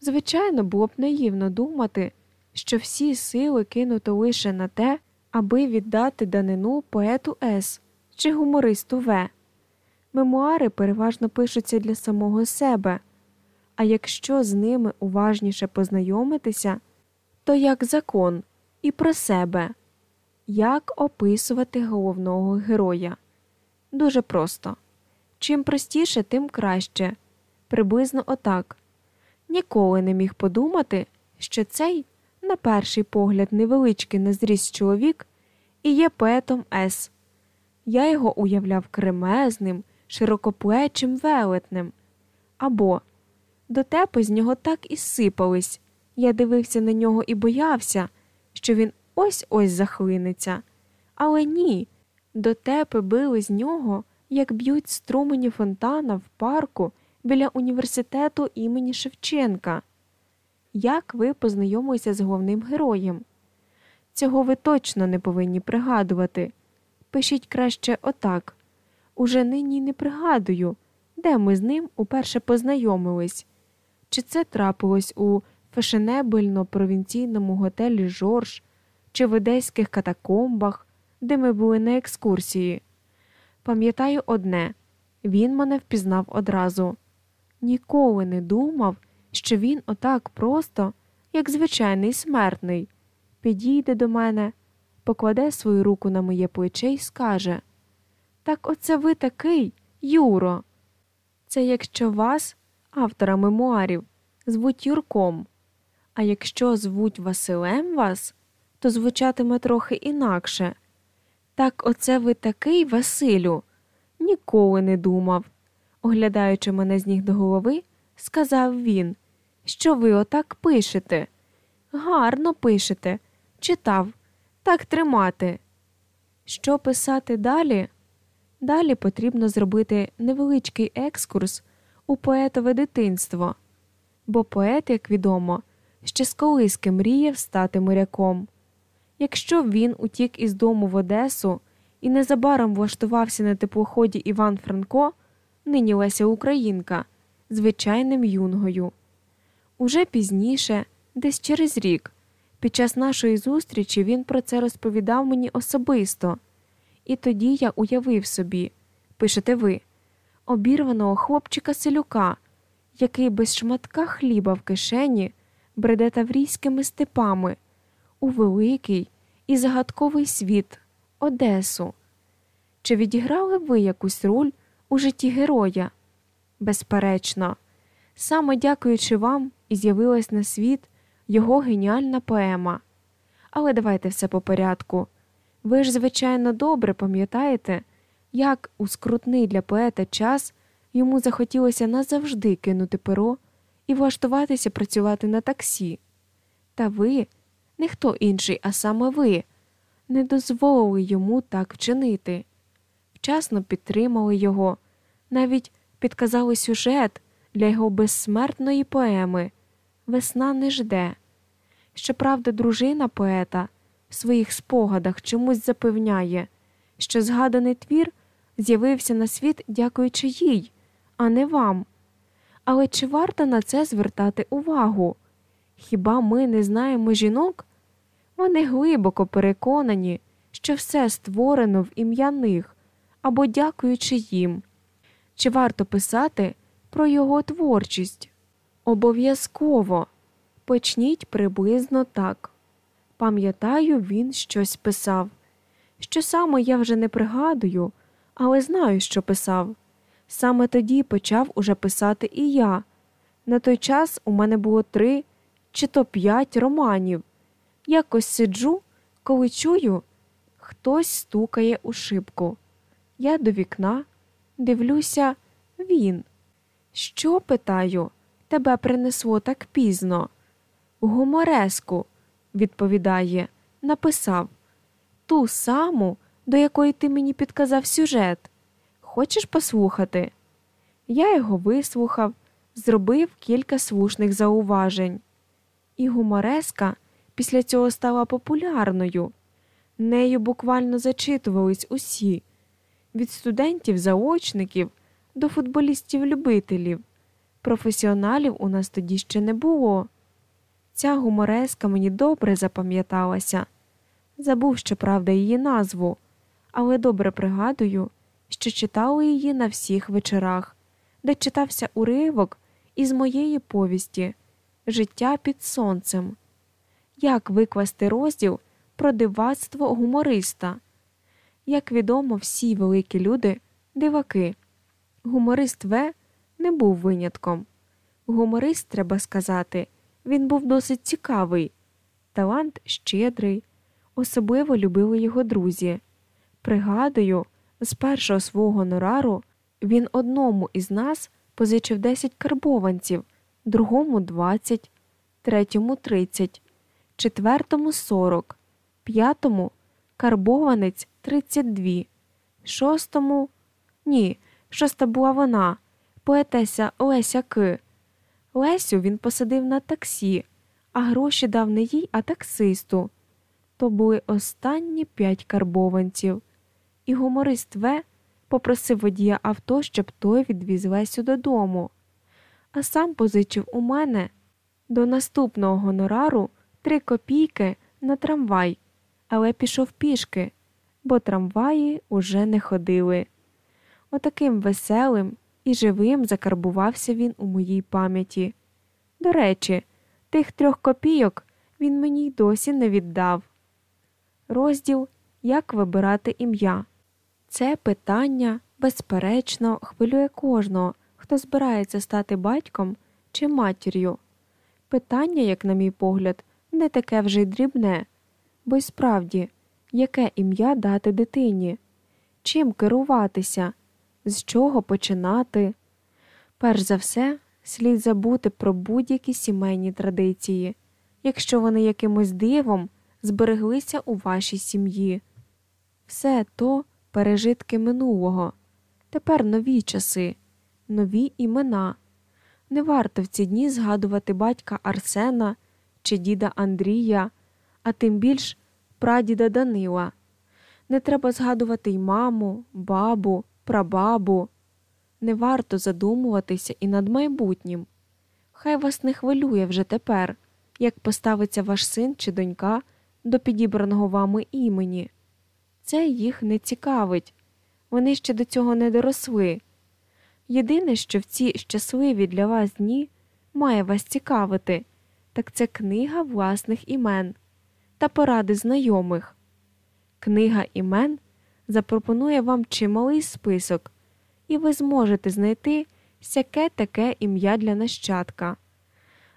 Звичайно, було б наївно думати, що всі сили кинуто лише на те, аби віддати данину поету С чи гумористу В. Мемуари переважно пишуться для самого себе, а якщо з ними уважніше познайомитися, то як закон і про себе. Як описувати головного героя? Дуже просто. Чим простіше, тим краще. Приблизно отак. Ніколи не міг подумати, що цей, на перший погляд, невеличкий на зріст чоловік і є поетом С. Я його уявляв кремезним, широкоплечим велетнем. Або дотепи з нього так і сипались. Я дивився на нього і боявся, що він ось ось захлинеться. Але ні, дотепи били з нього, як б'ють струмені фонтана в парку біля університету імені Шевченка. Як ви познайомилися з головним героєм? Цього ви точно не повинні пригадувати. Пишіть краще отак. Уже нині не пригадую, де ми з ним уперше познайомились. Чи це трапилось у фешенебельно провінційному готелі Жорж, чи в одеських катакомбах, де ми були на екскурсії? Пам'ятаю одне він мене впізнав одразу. Ніколи не думав, що він отак просто, як звичайний смертний, підійде до мене, покладе свою руку на моє плече і скаже Так оце ви такий, Юро. Це якщо вас, автора мемуарів, звуть Юрком, а якщо звуть Василем вас, то звучатиме трохи інакше. Так оце ви такий, Василю, ніколи не думав. Оглядаючи мене з ніг до голови, сказав він, що ви отак пишете. Гарно пишете, читав, так тримати. Що писати далі? Далі потрібно зробити невеличкий екскурс у поетове дитинство, бо поет, як відомо, ще з колиски мріяв стати моряком. Якщо він утік із дому в Одесу і незабаром влаштувався на теплоході Іван Франко, нині Леся Українка, звичайним юнгою. Уже пізніше, десь через рік, під час нашої зустрічі він про це розповідав мені особисто, і тоді я уявив собі, пишете ви, обірваного хлопчика селюка, який без шматка хліба в кишені бреде таврійськими степами у великий і загадковий світ Одесу. Чи відіграли ви якусь роль у житті героя? Безперечно, саме дякуючи вам, і з'явилась на світ його геніальна поема. Але давайте все по порядку. Ви ж, звичайно, добре пам'ятаєте, як у скрутний для поета час Йому захотілося назавжди кинути перо і влаштуватися працювати на таксі. Та ви, не хто інший, а саме ви, не дозволили йому так вчинити, вчасно підтримали його, навіть підказали сюжет для його безсмертної поеми Весна не жде. Щоправда, дружина поета в своїх спогадах чомусь запевняє, що згаданий твір з'явився на світ дякуючи їй, а не вам. Але чи варто на це звертати увагу? Хіба ми не знаємо жінок? Вони глибоко переконані, що все створено в ім'я них або дякуючи їм. Чи варто писати про його творчість? Обов'язково почніть приблизно так. Пам'ятаю, він щось писав. Що саме я вже не пригадую, але знаю, що писав. Саме тоді почав уже писати і я. На той час у мене було три чи то п'ять романів. Якось сиджу, коли чую, хтось стукає у шибку. Я до вікна дивлюся, він. Що, питаю, тебе принесло так пізно? Гумореску, відповідає, написав ту саму, до якої ти мені підказав сюжет. Хочеш послухати? Я його вислухав, зробив кілька слушних зауважень. І гумореска після цього стала популярною. Нею буквально зачитувались усі від студентів-заочників до футболістів-любителів. Професіоналів у нас тоді ще не було. Ця гумореска мені добре запам'яталася. Забув, щоправда, її назву, але добре пригадую, що читали її на всіх вечорах, де читався уривок із моєї повісті Життя під сонцем. Як викласти розділ про дивацтво гумориста? Як відомо, всі великі люди диваки. Гуморист В не був винятком. Гуморист, треба сказати, він був досить цікавий, талант щедрий, особливо любили його друзі. Пригадую, з першого свого гонорару він одному із нас позичив 10 карбованців, другому 20, третьому 30, четвертому 40, п'ятому карбованець 32, шостому ні, шоста була вона, поетеся Леся К. Лесю він посадив на таксі, а гроші дав не їй, а таксисту. То були останні п'ять карбованців, і гуморист В попросив водія авто, щоб той відвіз Лесю додому, а сам позичив у мене до наступного гонорару три копійки на трамвай, але пішов пішки, бо трамваї уже не ходили. Отаким веселим і живим закарбувався він у моїй пам'яті. До речі, тих трьох копійок він мені й досі не віддав. Розділ Як вибирати ім'я. Це питання, безперечно, хвилює кожного, хто збирається стати батьком чи матір'ю. Питання, як на мій погляд, не таке вже й дрібне, бо й справді, яке ім'я дати дитині, чим керуватися, з чого починати. Перш за все, слід забути про будь-які сімейні традиції, якщо вони якимось дивом збереглися у вашій сім'ї. Все то пережитки минулого, тепер нові часи, нові імена. Не варто в ці дні згадувати батька Арсена чи діда Андрія, а тим більш прадіда Данила. Не треба згадувати й маму, бабу, прабабу. Не варто задумуватися і над майбутнім. Хай вас не хвилює вже тепер, як поставиться ваш син чи донька до підібраного вами імені. Це їх не цікавить, вони ще до цього не доросли. Єдине, що в ці щасливі для вас дні має вас цікавити, так це книга власних імен та поради знайомих. Книга імен запропонує вам чималий список, і ви зможете знайти сяке таке ім'я для нащадка.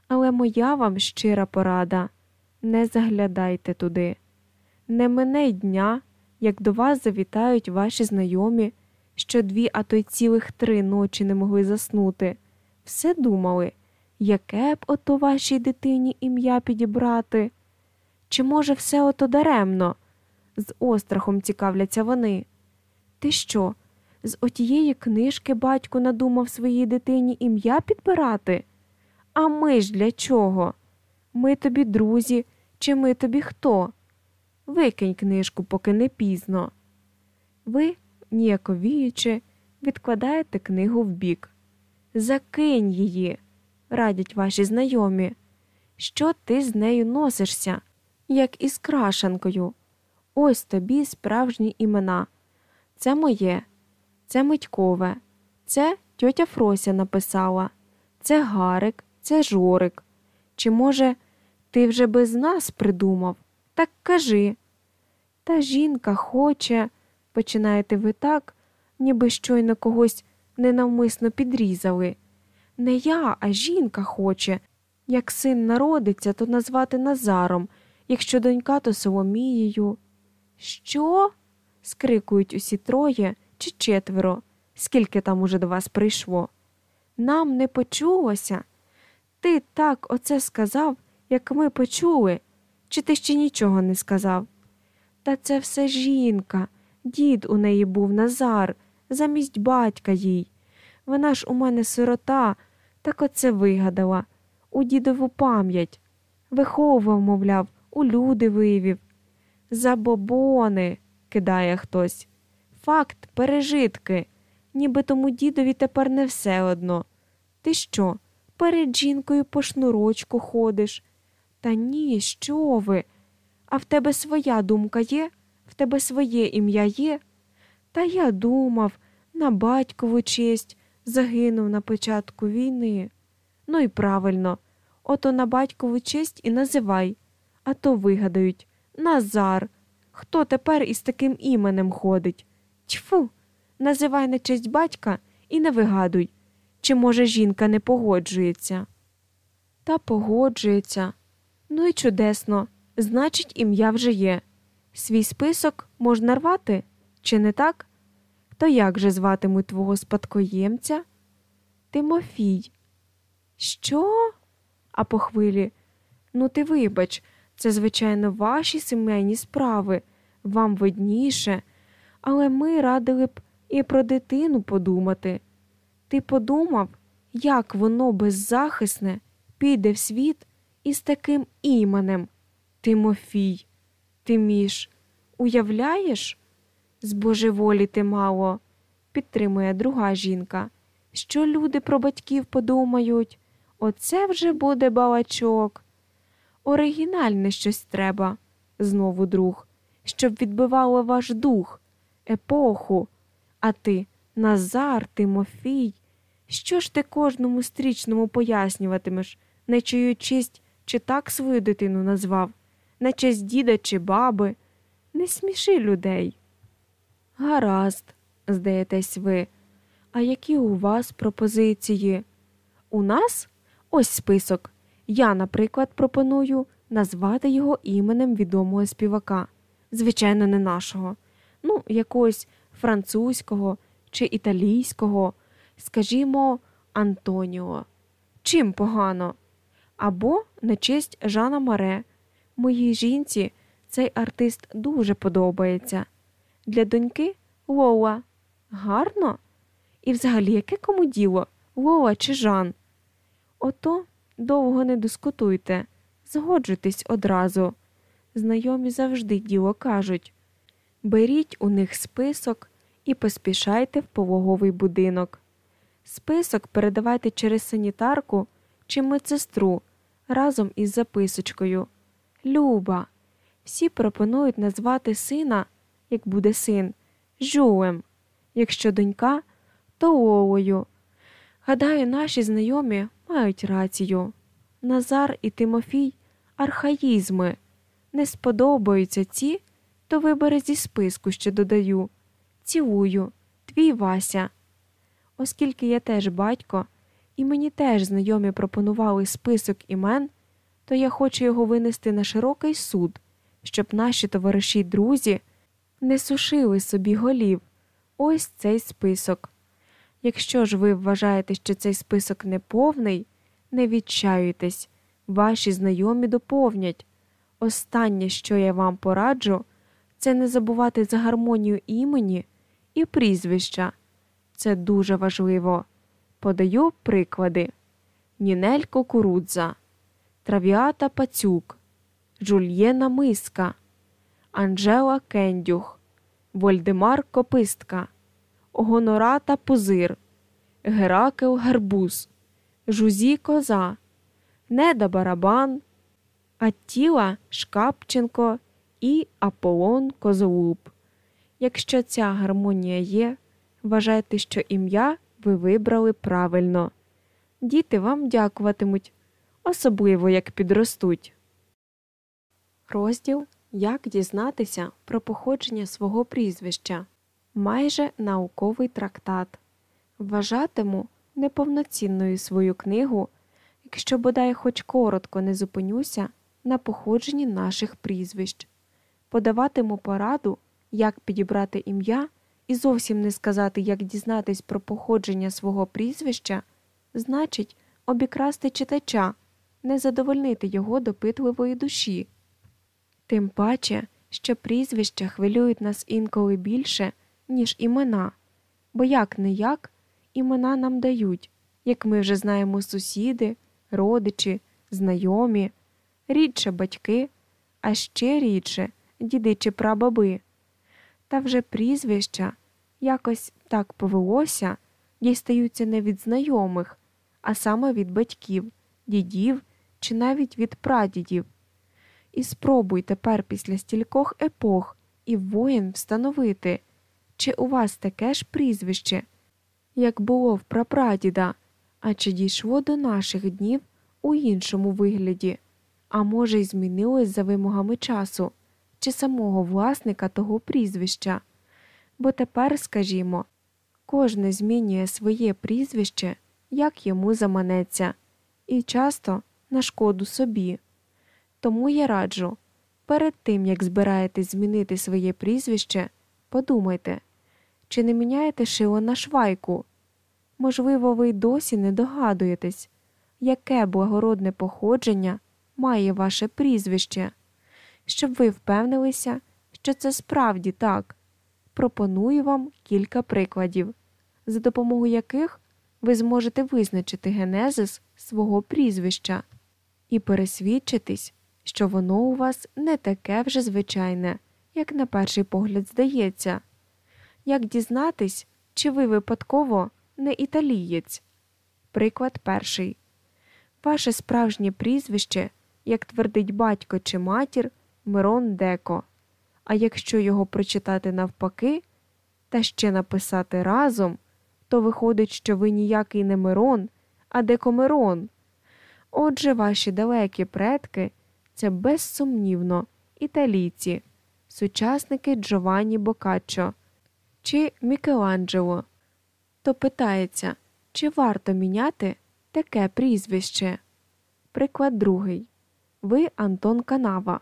Але моя вам щира порада не заглядайте туди. Не мине дня, як до вас завітають ваші знайомі що дві, а то й цілих три ночі не могли заснути. Все думали, яке б ото вашій дитині ім'я підібрати? Чи, може, все ото даремно? з острахом цікавляться вони. Ти що, з отієї книжки батько надумав своїй дитині ім'я підбирати? А ми ж для чого? Ми тобі друзі, чи ми тобі хто? Викинь книжку, поки не пізно. Ви, ніяковіючи, відкладаєте книгу вбік. Закинь її, радять ваші знайомі. Що ти з нею носишся, як із крашанкою? Ось тобі справжні імена. Це моє, це Митькове, це тьотя Фрося написала, це Гарик, це Жорик. Чи, може, ти вже без нас придумав? Так кажи. Та жінка хоче, починаєте ви так, ніби щойно когось ненавмисно підрізали. Не я, а жінка хоче. Як син народиться, то назвати Назаром, якщо донька, то Соломією. Що? скрикують усі троє чи четверо, скільки там уже до вас прийшло. Нам не почулося. Ти так оце сказав, як ми почули, чи ти ще нічого не сказав? Та це все жінка, дід у неї був Назар, замість батька їй. Вона ж у мене сирота, так оце вигадала, у дідову пам'ять. Виховував, мовляв, у люди вивів. Забобони, кидає хтось. Факт, пережитки, ніби тому дідові тепер не все одно. Ти що, перед жінкою по шнурочку ходиш? Та ні, що ви? А в тебе своя думка є? В тебе своє ім'я є? Та я думав, на батькову честь загинув на початку війни. Ну і правильно, ото на батькову честь і називай, а то вигадають Назар. Хто тепер із таким іменем ходить? Тьфу, називай на честь батька і не вигадуй, чи, може, жінка не погоджується. Та погоджується. Ну і чудесно, значить, ім'я вже є. Свій список можна рвати, чи не так? То як же зватимуть твого спадкоємця? Тимофій. Що? А по хвилі. Ну, ти вибач, це, звичайно, ваші сімейні справи, вам видніше, але ми радили б і про дитину подумати. Ти подумав, як воно беззахисне піде в світ із таким іменем Тимофій. Ти між, уявляєш? З божеволі ти мало, підтримує друга жінка. Що люди про батьків подумають? Оце вже буде балачок. Оригінальне щось треба, знову друг, щоб відбивало ваш дух, епоху. А ти, Назар, Тимофій, що ж ти кожному стрічному пояснюватимеш, на чию честь чи так свою дитину назвав, на честь діда чи баби? Не сміши людей. Гаразд, здаєтесь ви. А які у вас пропозиції? У нас ось список. Я, наприклад, пропоную назвати його іменем відомого співака, звичайно, не нашого, ну, якогось французького чи італійського, скажімо, Антоніо. Чим погано? Або на честь Жана Маре. Моїй жінці цей артист дуже подобається. Для доньки Лола. Гарно? І взагалі, яке кому діло, Лола чи Жан? Ото довго не дискутуйте, згоджуйтесь одразу. Знайомі завжди діло кажуть беріть у них список і поспішайте в пологовий будинок. Список передавайте через санітарку чи медсестру разом із записочкою. Люба. Всі пропонують назвати сина, як буде син, Жулем, якщо донька, то Лолою. Гадаю, наші знайомі мають рацію. Назар і Тимофій архаїзми. Не сподобаються ці, то вибери зі списку, що додаю. Цілую, твій Вася. Оскільки я теж батько, і мені теж знайомі пропонували список імен, то я хочу його винести на широкий суд, щоб наші товариші друзі не сушили собі голів. ось цей список. Якщо ж ви вважаєте, що цей список неповний, не відчаюйтесь, ваші знайомі доповнять. Останнє, що я вам пораджу, це не забувати за гармонію імені і прізвища. Це дуже важливо. Подаю приклади: Нінель Кукурудза, Травіата Пацюк, Жульєна Миска, Анжела Кендюх, Вольдемар Копистка, Гонората Пузир, Геракел Гербуз, Жузі Коза, Неда Барабан, Аттіла Шкапченко і Аполлон Козолуб. Якщо ця гармонія є, вважайте, що ім'я ви вибрали правильно. Діти вам дякуватимуть, особливо як підростуть. Розділ Як дізнатися про походження свого прізвища. Майже науковий трактат. Вважатиму неповноцінною свою книгу, якщо бодай хоч коротко не зупинюся на походженні наших прізвищ, подаватиму пораду, як підібрати ім'я і зовсім не сказати, як дізнатись про походження свого прізвища, значить обікрасти читача, не задовольнити його допитливої душі. Тим паче, що прізвища хвилюють нас інколи більше, ніж імена, бо як не як імена нам дають, як ми вже знаємо сусіди, родичі, знайомі, рідше батьки, а ще рідше діди чи прабаби. Та вже прізвища якось так повелося, дістаються не від знайомих, а саме від батьків, дідів чи навіть від прадідів. І спробуй тепер після стількох епох і воїн встановити, чи у вас таке ж прізвище, як було в прапрадіда, а чи дійшло до наших днів у іншому вигляді, а може, й змінилось за вимогами часу, чи самого власника того прізвища. Бо тепер, скажімо, кожне змінює своє прізвище, як йому заманеться, і часто на шкоду собі. Тому я раджу перед тим, як збираєтесь змінити своє прізвище, подумайте, чи не міняєте шило на швайку. Можливо, ви й досі не догадуєтесь, яке благородне походження має ваше прізвище, щоб ви впевнилися, що це справді так. Пропоную вам кілька прикладів, за допомогою яких ви зможете визначити генезис свого прізвища і пересвідчитись, що воно у вас не таке вже звичайне, як на перший погляд здається. Як дізнатись, чи ви випадково не італієць? Приклад перший. Ваше справжнє прізвище, як твердить батько чи матір, Мирон Деко. А якщо його прочитати навпаки та ще написати разом, то виходить, що ви ніякий не Мирон, а Декомирон. Отже, ваші далекі предки це безсумнівно італійці, сучасники Джованні Бокаччо чи Мікеланджело. То питається, чи варто міняти таке прізвище? Приклад другий. Ви Антон Канава.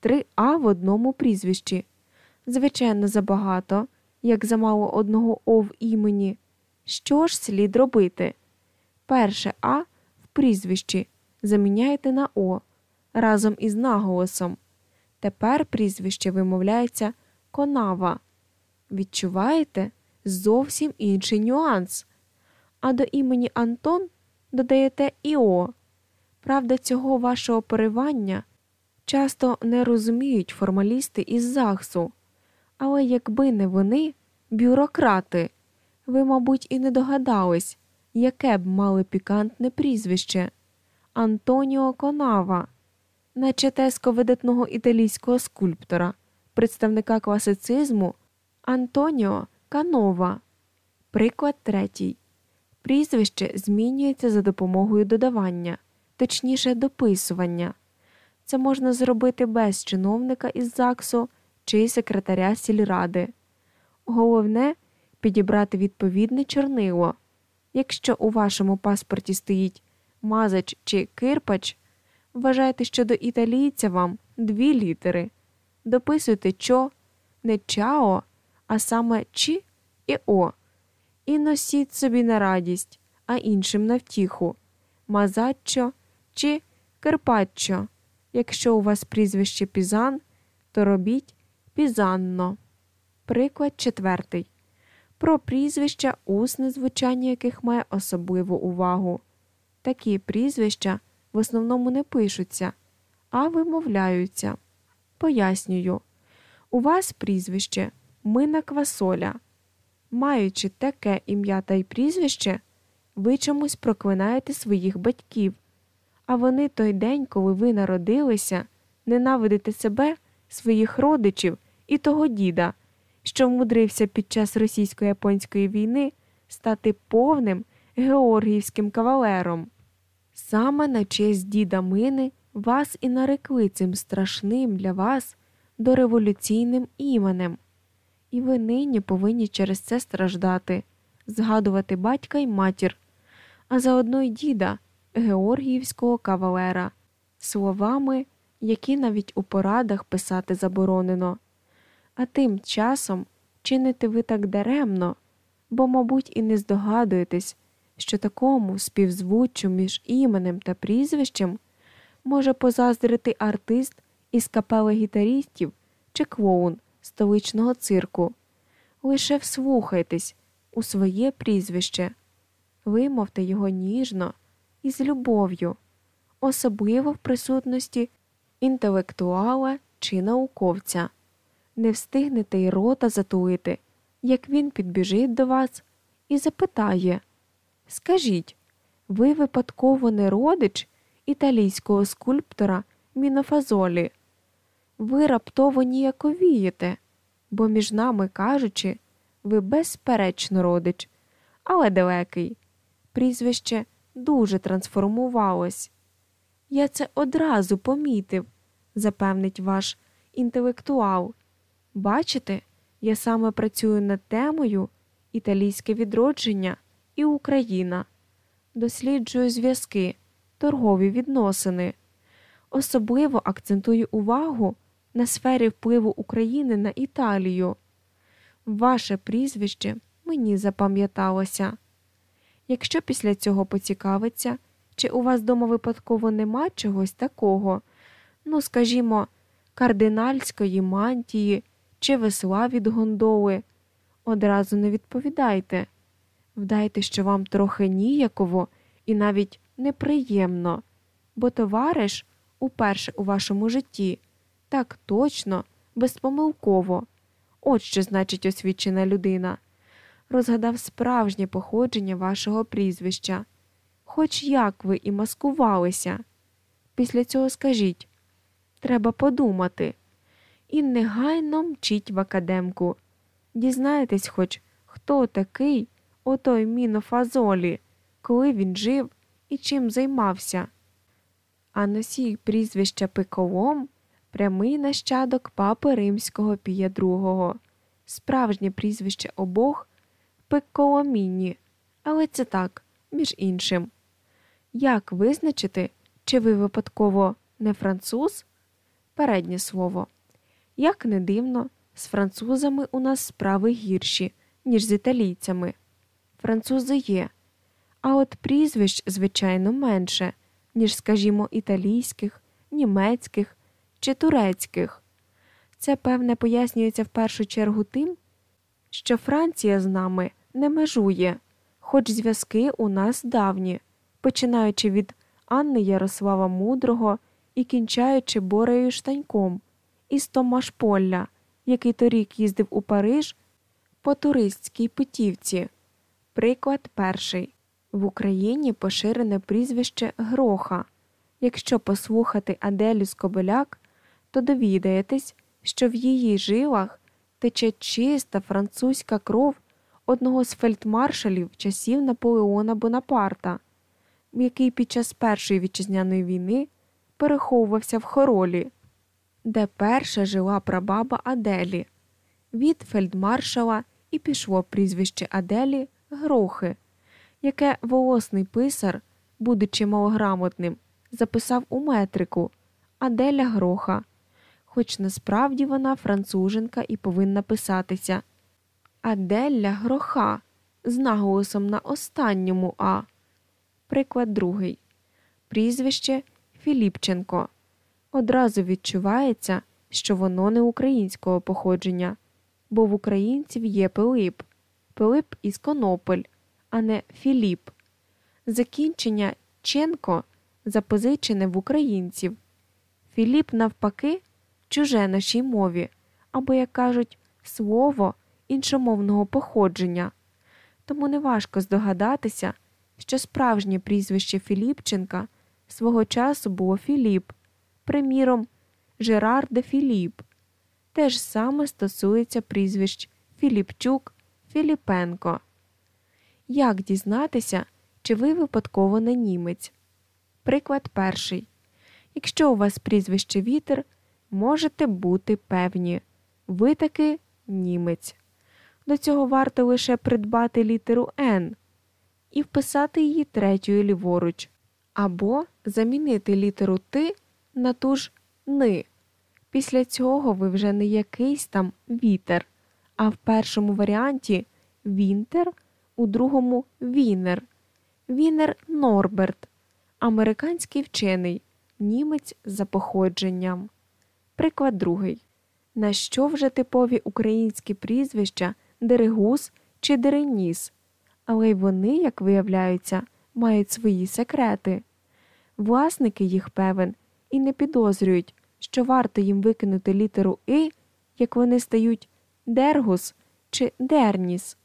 Три А в одному прізвищі. Звичайно, забагато, як замало одного О в імені. Що ж слід робити? Перше А в прізвищі заміняєте на О разом із наголосом. Тепер прізвище вимовляється конава. Відчуваєте зовсім інший нюанс. А до імені Антон додаєте Іо. Правда, цього вашого поривання часто не розуміють формалісти із ЗАГСу. Але якби не вони, бюрократи, ви, мабуть, і не догадались, яке б мали пікантне прізвище Антоніо Конава, наче теско видатного італійського скульптора, представника класицизму Антоніо Канова. Приклад третій. Прізвище змінюється за допомогою додавання, точніше дописування. Це можна зробити без чиновника із ЗАГСу чи секретаря сільради. Головне підібрати відповідне чорнило. Якщо у вашому паспорті стоїть мазач чи кирпач, вважайте, що до італійця вам дві літери. Дописуйте чо, не чао, а саме чі і О. І носіть собі на радість, а іншим на втіху. Мазаччо чи Керпаччо. Якщо у вас прізвище Пізан, то робіть Пізанно. Приклад четвертий. Про прізвища, усне звучання яких має особливу увагу. Такі прізвища в основному не пишуться, а вимовляються. Пояснюю. У вас прізвище Мина Квасоля. Маючи таке ім'я та й прізвище, ви чомусь проклинаєте своїх батьків, а вони той день, коли ви народилися, ненавидите себе, своїх родичів і того діда, що вмудрився під час російсько-японської війни стати повним георгіївським кавалером. Саме на честь діда Мини вас і нарекли цим страшним для вас дореволюційним іменем, і ви нині повинні через це страждати, згадувати батька й матір, а заодно й діда, георгіївського кавалера, словами, які навіть у порадах писати заборонено. А тим часом чините ви так даремно, бо, мабуть, і не здогадуєтесь, що такому співзвуччю між іменем та прізвищем може позаздрити артист із капели гітарістів чи клоун столичного цирку. Лише вслухайтесь у своє прізвище, вимовте його ніжно і з любов'ю, особливо в присутності інтелектуала чи науковця. Не встигнете й рота затулити, як він підбіжить до вас і запитає Скажіть, ви випадково не родич італійського скульптора Мінофазолі? Ви раптово ніяковієте, бо, між нами кажучи, ви безперечно родич, але далекий. Прізвище дуже трансформувалось. Я це одразу помітив, запевнить ваш інтелектуал. Бачите, я саме працюю над темою італійське відродження і Україна, досліджую зв'язки, торгові відносини. Особливо акцентую увагу на сфері впливу України на Італію. Ваше прізвище мені запам'яталося. Якщо після цього поцікавиться, чи у вас дома випадково нема чогось такого, ну, скажімо, кардинальської мантії чи весла від гондоли, одразу не відповідайте. Вдайте, що вам трохи ніяково і навіть неприємно, бо товариш уперше у вашому житті так точно, безпомилково, от що значить освічена людина, розгадав справжнє походження вашого прізвища, хоч як ви і маскувалися. Після цього скажіть треба подумати. І негайно мчіть в академку. Дізнаєтесь, хоч хто такий отой мінофазолі, коли він жив і чим займався. А носій прізвища Пиколом прямий нащадок папи римського Пія II. Справжнє прізвище обох Пиколоміні, але це так, між іншим. Як визначити, чи ви випадково не француз? Переднє слово. Як не дивно, з французами у нас справи гірші, ніж з італійцями. Французи є, а от прізвищ, звичайно, менше, ніж, скажімо, італійських, німецьких чи турецьких. Це, певне, пояснюється в першу чергу тим, що Франція з нами не межує, хоч зв'язки у нас давні, починаючи від Анни Ярослава Мудрого і кінчаючи Борею Штаньком із Томашполя, який торік їздив у Париж по туристській путівці. Приклад перший в Україні поширене прізвище Гроха. Якщо послухати Аделю Скобеляк, то довідаєтесь, що в її жилах тече чиста французька кров одного з фельдмаршалів часів Наполеона Бонапарта, який під час Першої вітчизняної війни переховувався в хоролі, де перша жила прабаба Аделі. Від фельдмаршала і пішло прізвище Аделі Грохи, яке волосний писар, будучи малограмотним, записав у метрику Аделя Гроха, хоч насправді вона француженка і повинна писатися Аделля Гроха з наголосом на останньому А. Приклад другий. Прізвище Філіпченко. Одразу відчувається, що воно не українського походження, бо в українців є Пилип, Пилип із Конопель, а не Філіп. Закінчення Ченко запозичене в українців. Філіп, навпаки, чуже нашій мові, або, як кажуть, слово іншомовного походження. Тому неважко здогадатися, що справжнє прізвище Філіпченка свого часу було Філіп, приміром, Жерар де Філіп. Те ж саме стосується прізвищ Філіпчук, Філіпенко. Як дізнатися, чи ви випадково не німець? Приклад перший. Якщо у вас прізвище вітер, можете бути певні. Ви таки німець. До цього варто лише придбати літеру Н і вписати її третьою ліворуч, або замінити літеру Т на ту ж Ни. Після цього ви вже не якийсь там вітер, а в першому варіанті Вінтер, у другому Вінер. Вінер Норберт, американський вчений, німець за походженням. Приклад другий. На що вже типові українські прізвища Дерегус чи Дереніс, але й вони, як виявляється, мають свої секрети. Власники їх певен і не підозрюють, що варто їм викинути літеру И, як вони стають Дергус чи Дерніс,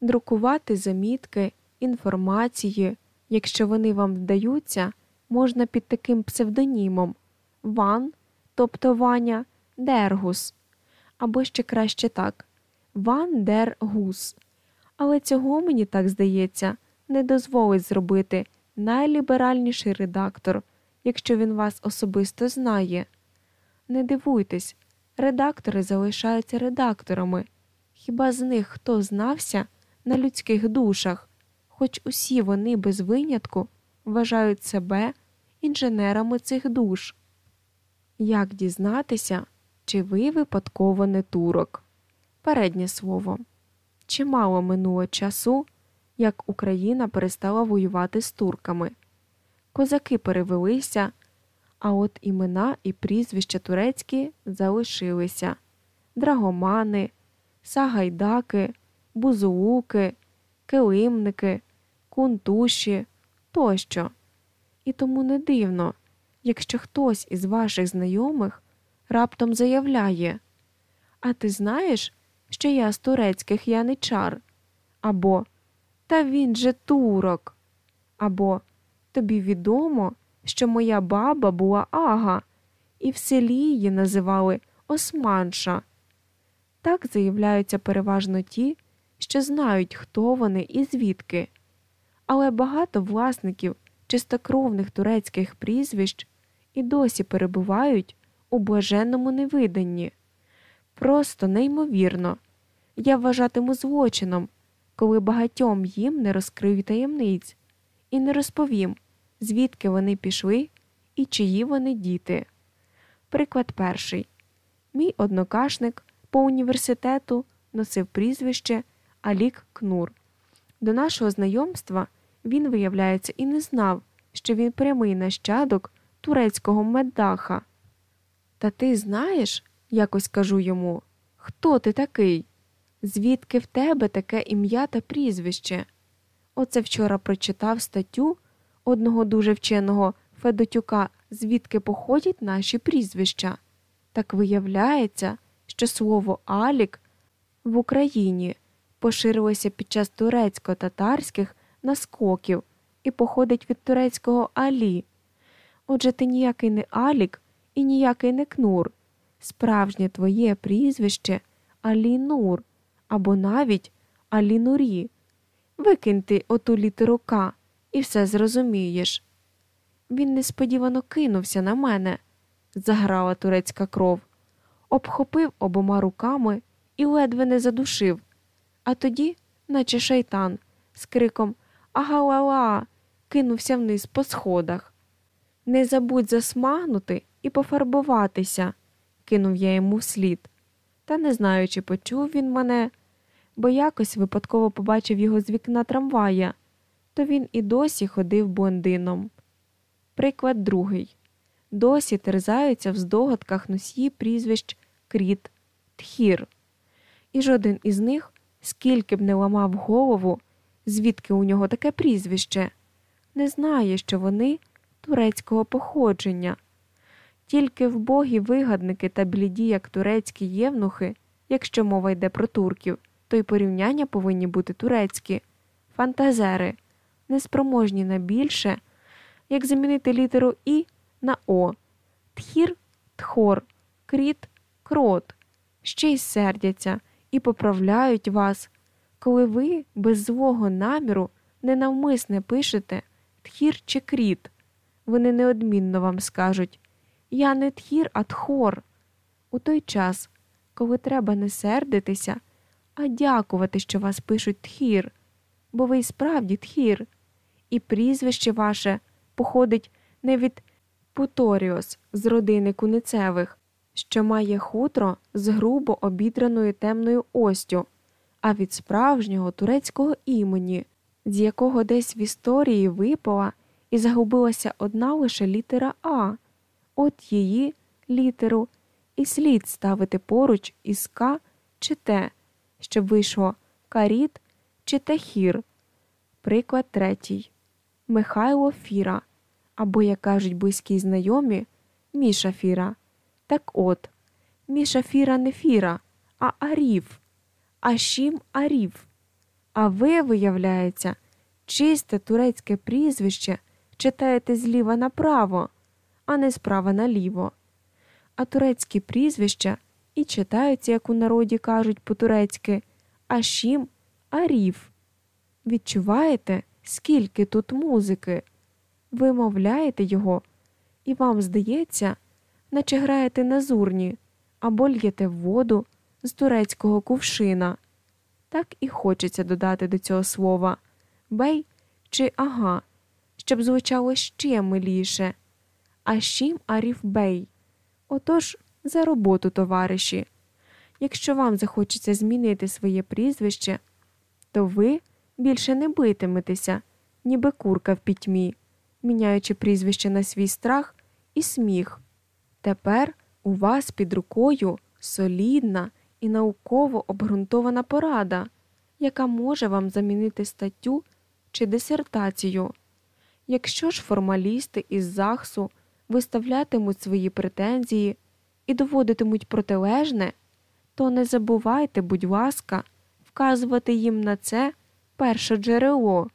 друкувати замітки, інформації, якщо вони вам вдаються, можна під таким псевдонімом Ван, тобто Ваня, Дергус, або ще краще так Ван Дер Гус. Але цього, мені так здається, не дозволить зробити найліберальніший редактор, якщо він вас особисто знає. Не дивуйтесь, редактори залишаються редакторами. Хіба з них хто знався на людських душах, хоч усі вони без винятку вважають себе інженерами цих душ? Як дізнатися, чи ви випадково не турок? Переднє слово. Чимало минуло часу, як Україна перестала воювати з турками. Козаки перевелися, а от імена і прізвища турецькі залишилися драгомани, сагайдаки, бузулуки, килимники, кунтуші тощо. І тому не дивно, якщо хтось із ваших знайомих раптом заявляє А ти знаєш, що я з турецьких яничар? Або Та він же турок. Або Тобі відомо, що моя баба була ага, і в селі її називали Османша. Так заявляються переважно ті, що знають, хто вони і звідки. Але багато власників чистокровних турецьких прізвищ і досі перебувають у блаженному невиданні. Просто неймовірно. Я вважатиму злочином, коли багатьом їм не розкрию таємниць і не розповім, звідки вони пішли і чиї вони діти. Приклад перший. Мій однокашник по університету носив прізвище Алік Кнур. До нашого знайомства він, виявляється, і не знав, що він прямий нащадок турецького меддаха. Та ти знаєш, якось кажу йому, хто ти такий? Звідки в тебе таке ім'я та прізвище? Оце вчора прочитав статтю одного дуже вченого Федотюка, звідки походять наші прізвища. Так виявляється, що слово Алік в Україні поширилося під час турецько-татарських наскоків і походить від турецького Алі. Отже, ти ніякий не Алік і ніякий не Кнур. Справжнє твоє прізвище Алі Нур або навіть Алі Нурі. Викинь ти оту літеру К і все зрозумієш. Він несподівано кинувся на мене, заграла турецька кров, обхопив обома руками і ледве не задушив, а тоді, наче шайтан, з криком Агалала, кинувся вниз по сходах. Не забудь засмагнути і пофарбуватися, кинув я йому вслід. Та не знаю, чи почув він мене, бо якось випадково побачив його з вікна трамвая, то він і досі ходив блондином. Приклад другий. Досі терзаються в здогадках носії прізвищ Кріт, Тхір. І жоден із них, скільки б не ламав голову, звідки у нього таке прізвище, не знає, що вони турецького походження. Тільки вбогі вигадники та бліді, як турецькі євнухи, якщо мова йде про турків, то й порівняння повинні бути турецькі, фантазери, неспроможні на більше, як замінити літеру І на О, тхір тхор, кріт крот, ще й сердяться і поправляють вас, коли ви без злого наміру ненавмисне пишете тхір чи кріт. Вони неодмінно вам скажуть Я не тхір, а тхор. У той час, коли треба не сердитися, а дякувати, що вас пишуть тхір, бо ви й справді тхір, і прізвище ваше походить не від Путоріос з родини Куницевих, що має хутро з грубо обідраною темною остю, а від справжнього турецького імені, з якого десь в історії випала і загубилася одна лише літера А, от її літеру і слід ставити поруч із К чи Т, щоб вийшло Каріт чи Тахір. Приклад третій Михайло Фіра або, як кажуть близькі знайомі, Міша Фіра. Так от, Міша Фіра не Фіра, а Арів, Ашім Арів. А ви, виявляється, чисте турецьке прізвище читаєте зліва направо, а не справа наліво. А турецькі прізвища і читаються, як у народі кажуть по-турецьки, Ашім Арів. Відчуваєте, скільки тут музики? Вимовляєте його, і вам здається, наче граєте на зурні або л'єте воду з турецького кувшина. Так і хочеться додати до цього слова бей чи ага, щоб звучало ще миліше. Ашім Аріф Бей. Отож, за роботу, товариші. Якщо вам захочеться змінити своє прізвище, то ви більше не битиметеся, ніби курка в пітьмі, міняючи прізвище на свій страх і сміх. Тепер у вас під рукою солідна і науково обґрунтована порада, яка може вам замінити статтю чи дисертацію. Якщо ж формалісти із ЗАГСу виставлятимуть свої претензії і доводитимуть протилежне, то не забувайте, будь ласка, вказувати їм на це перше джерело.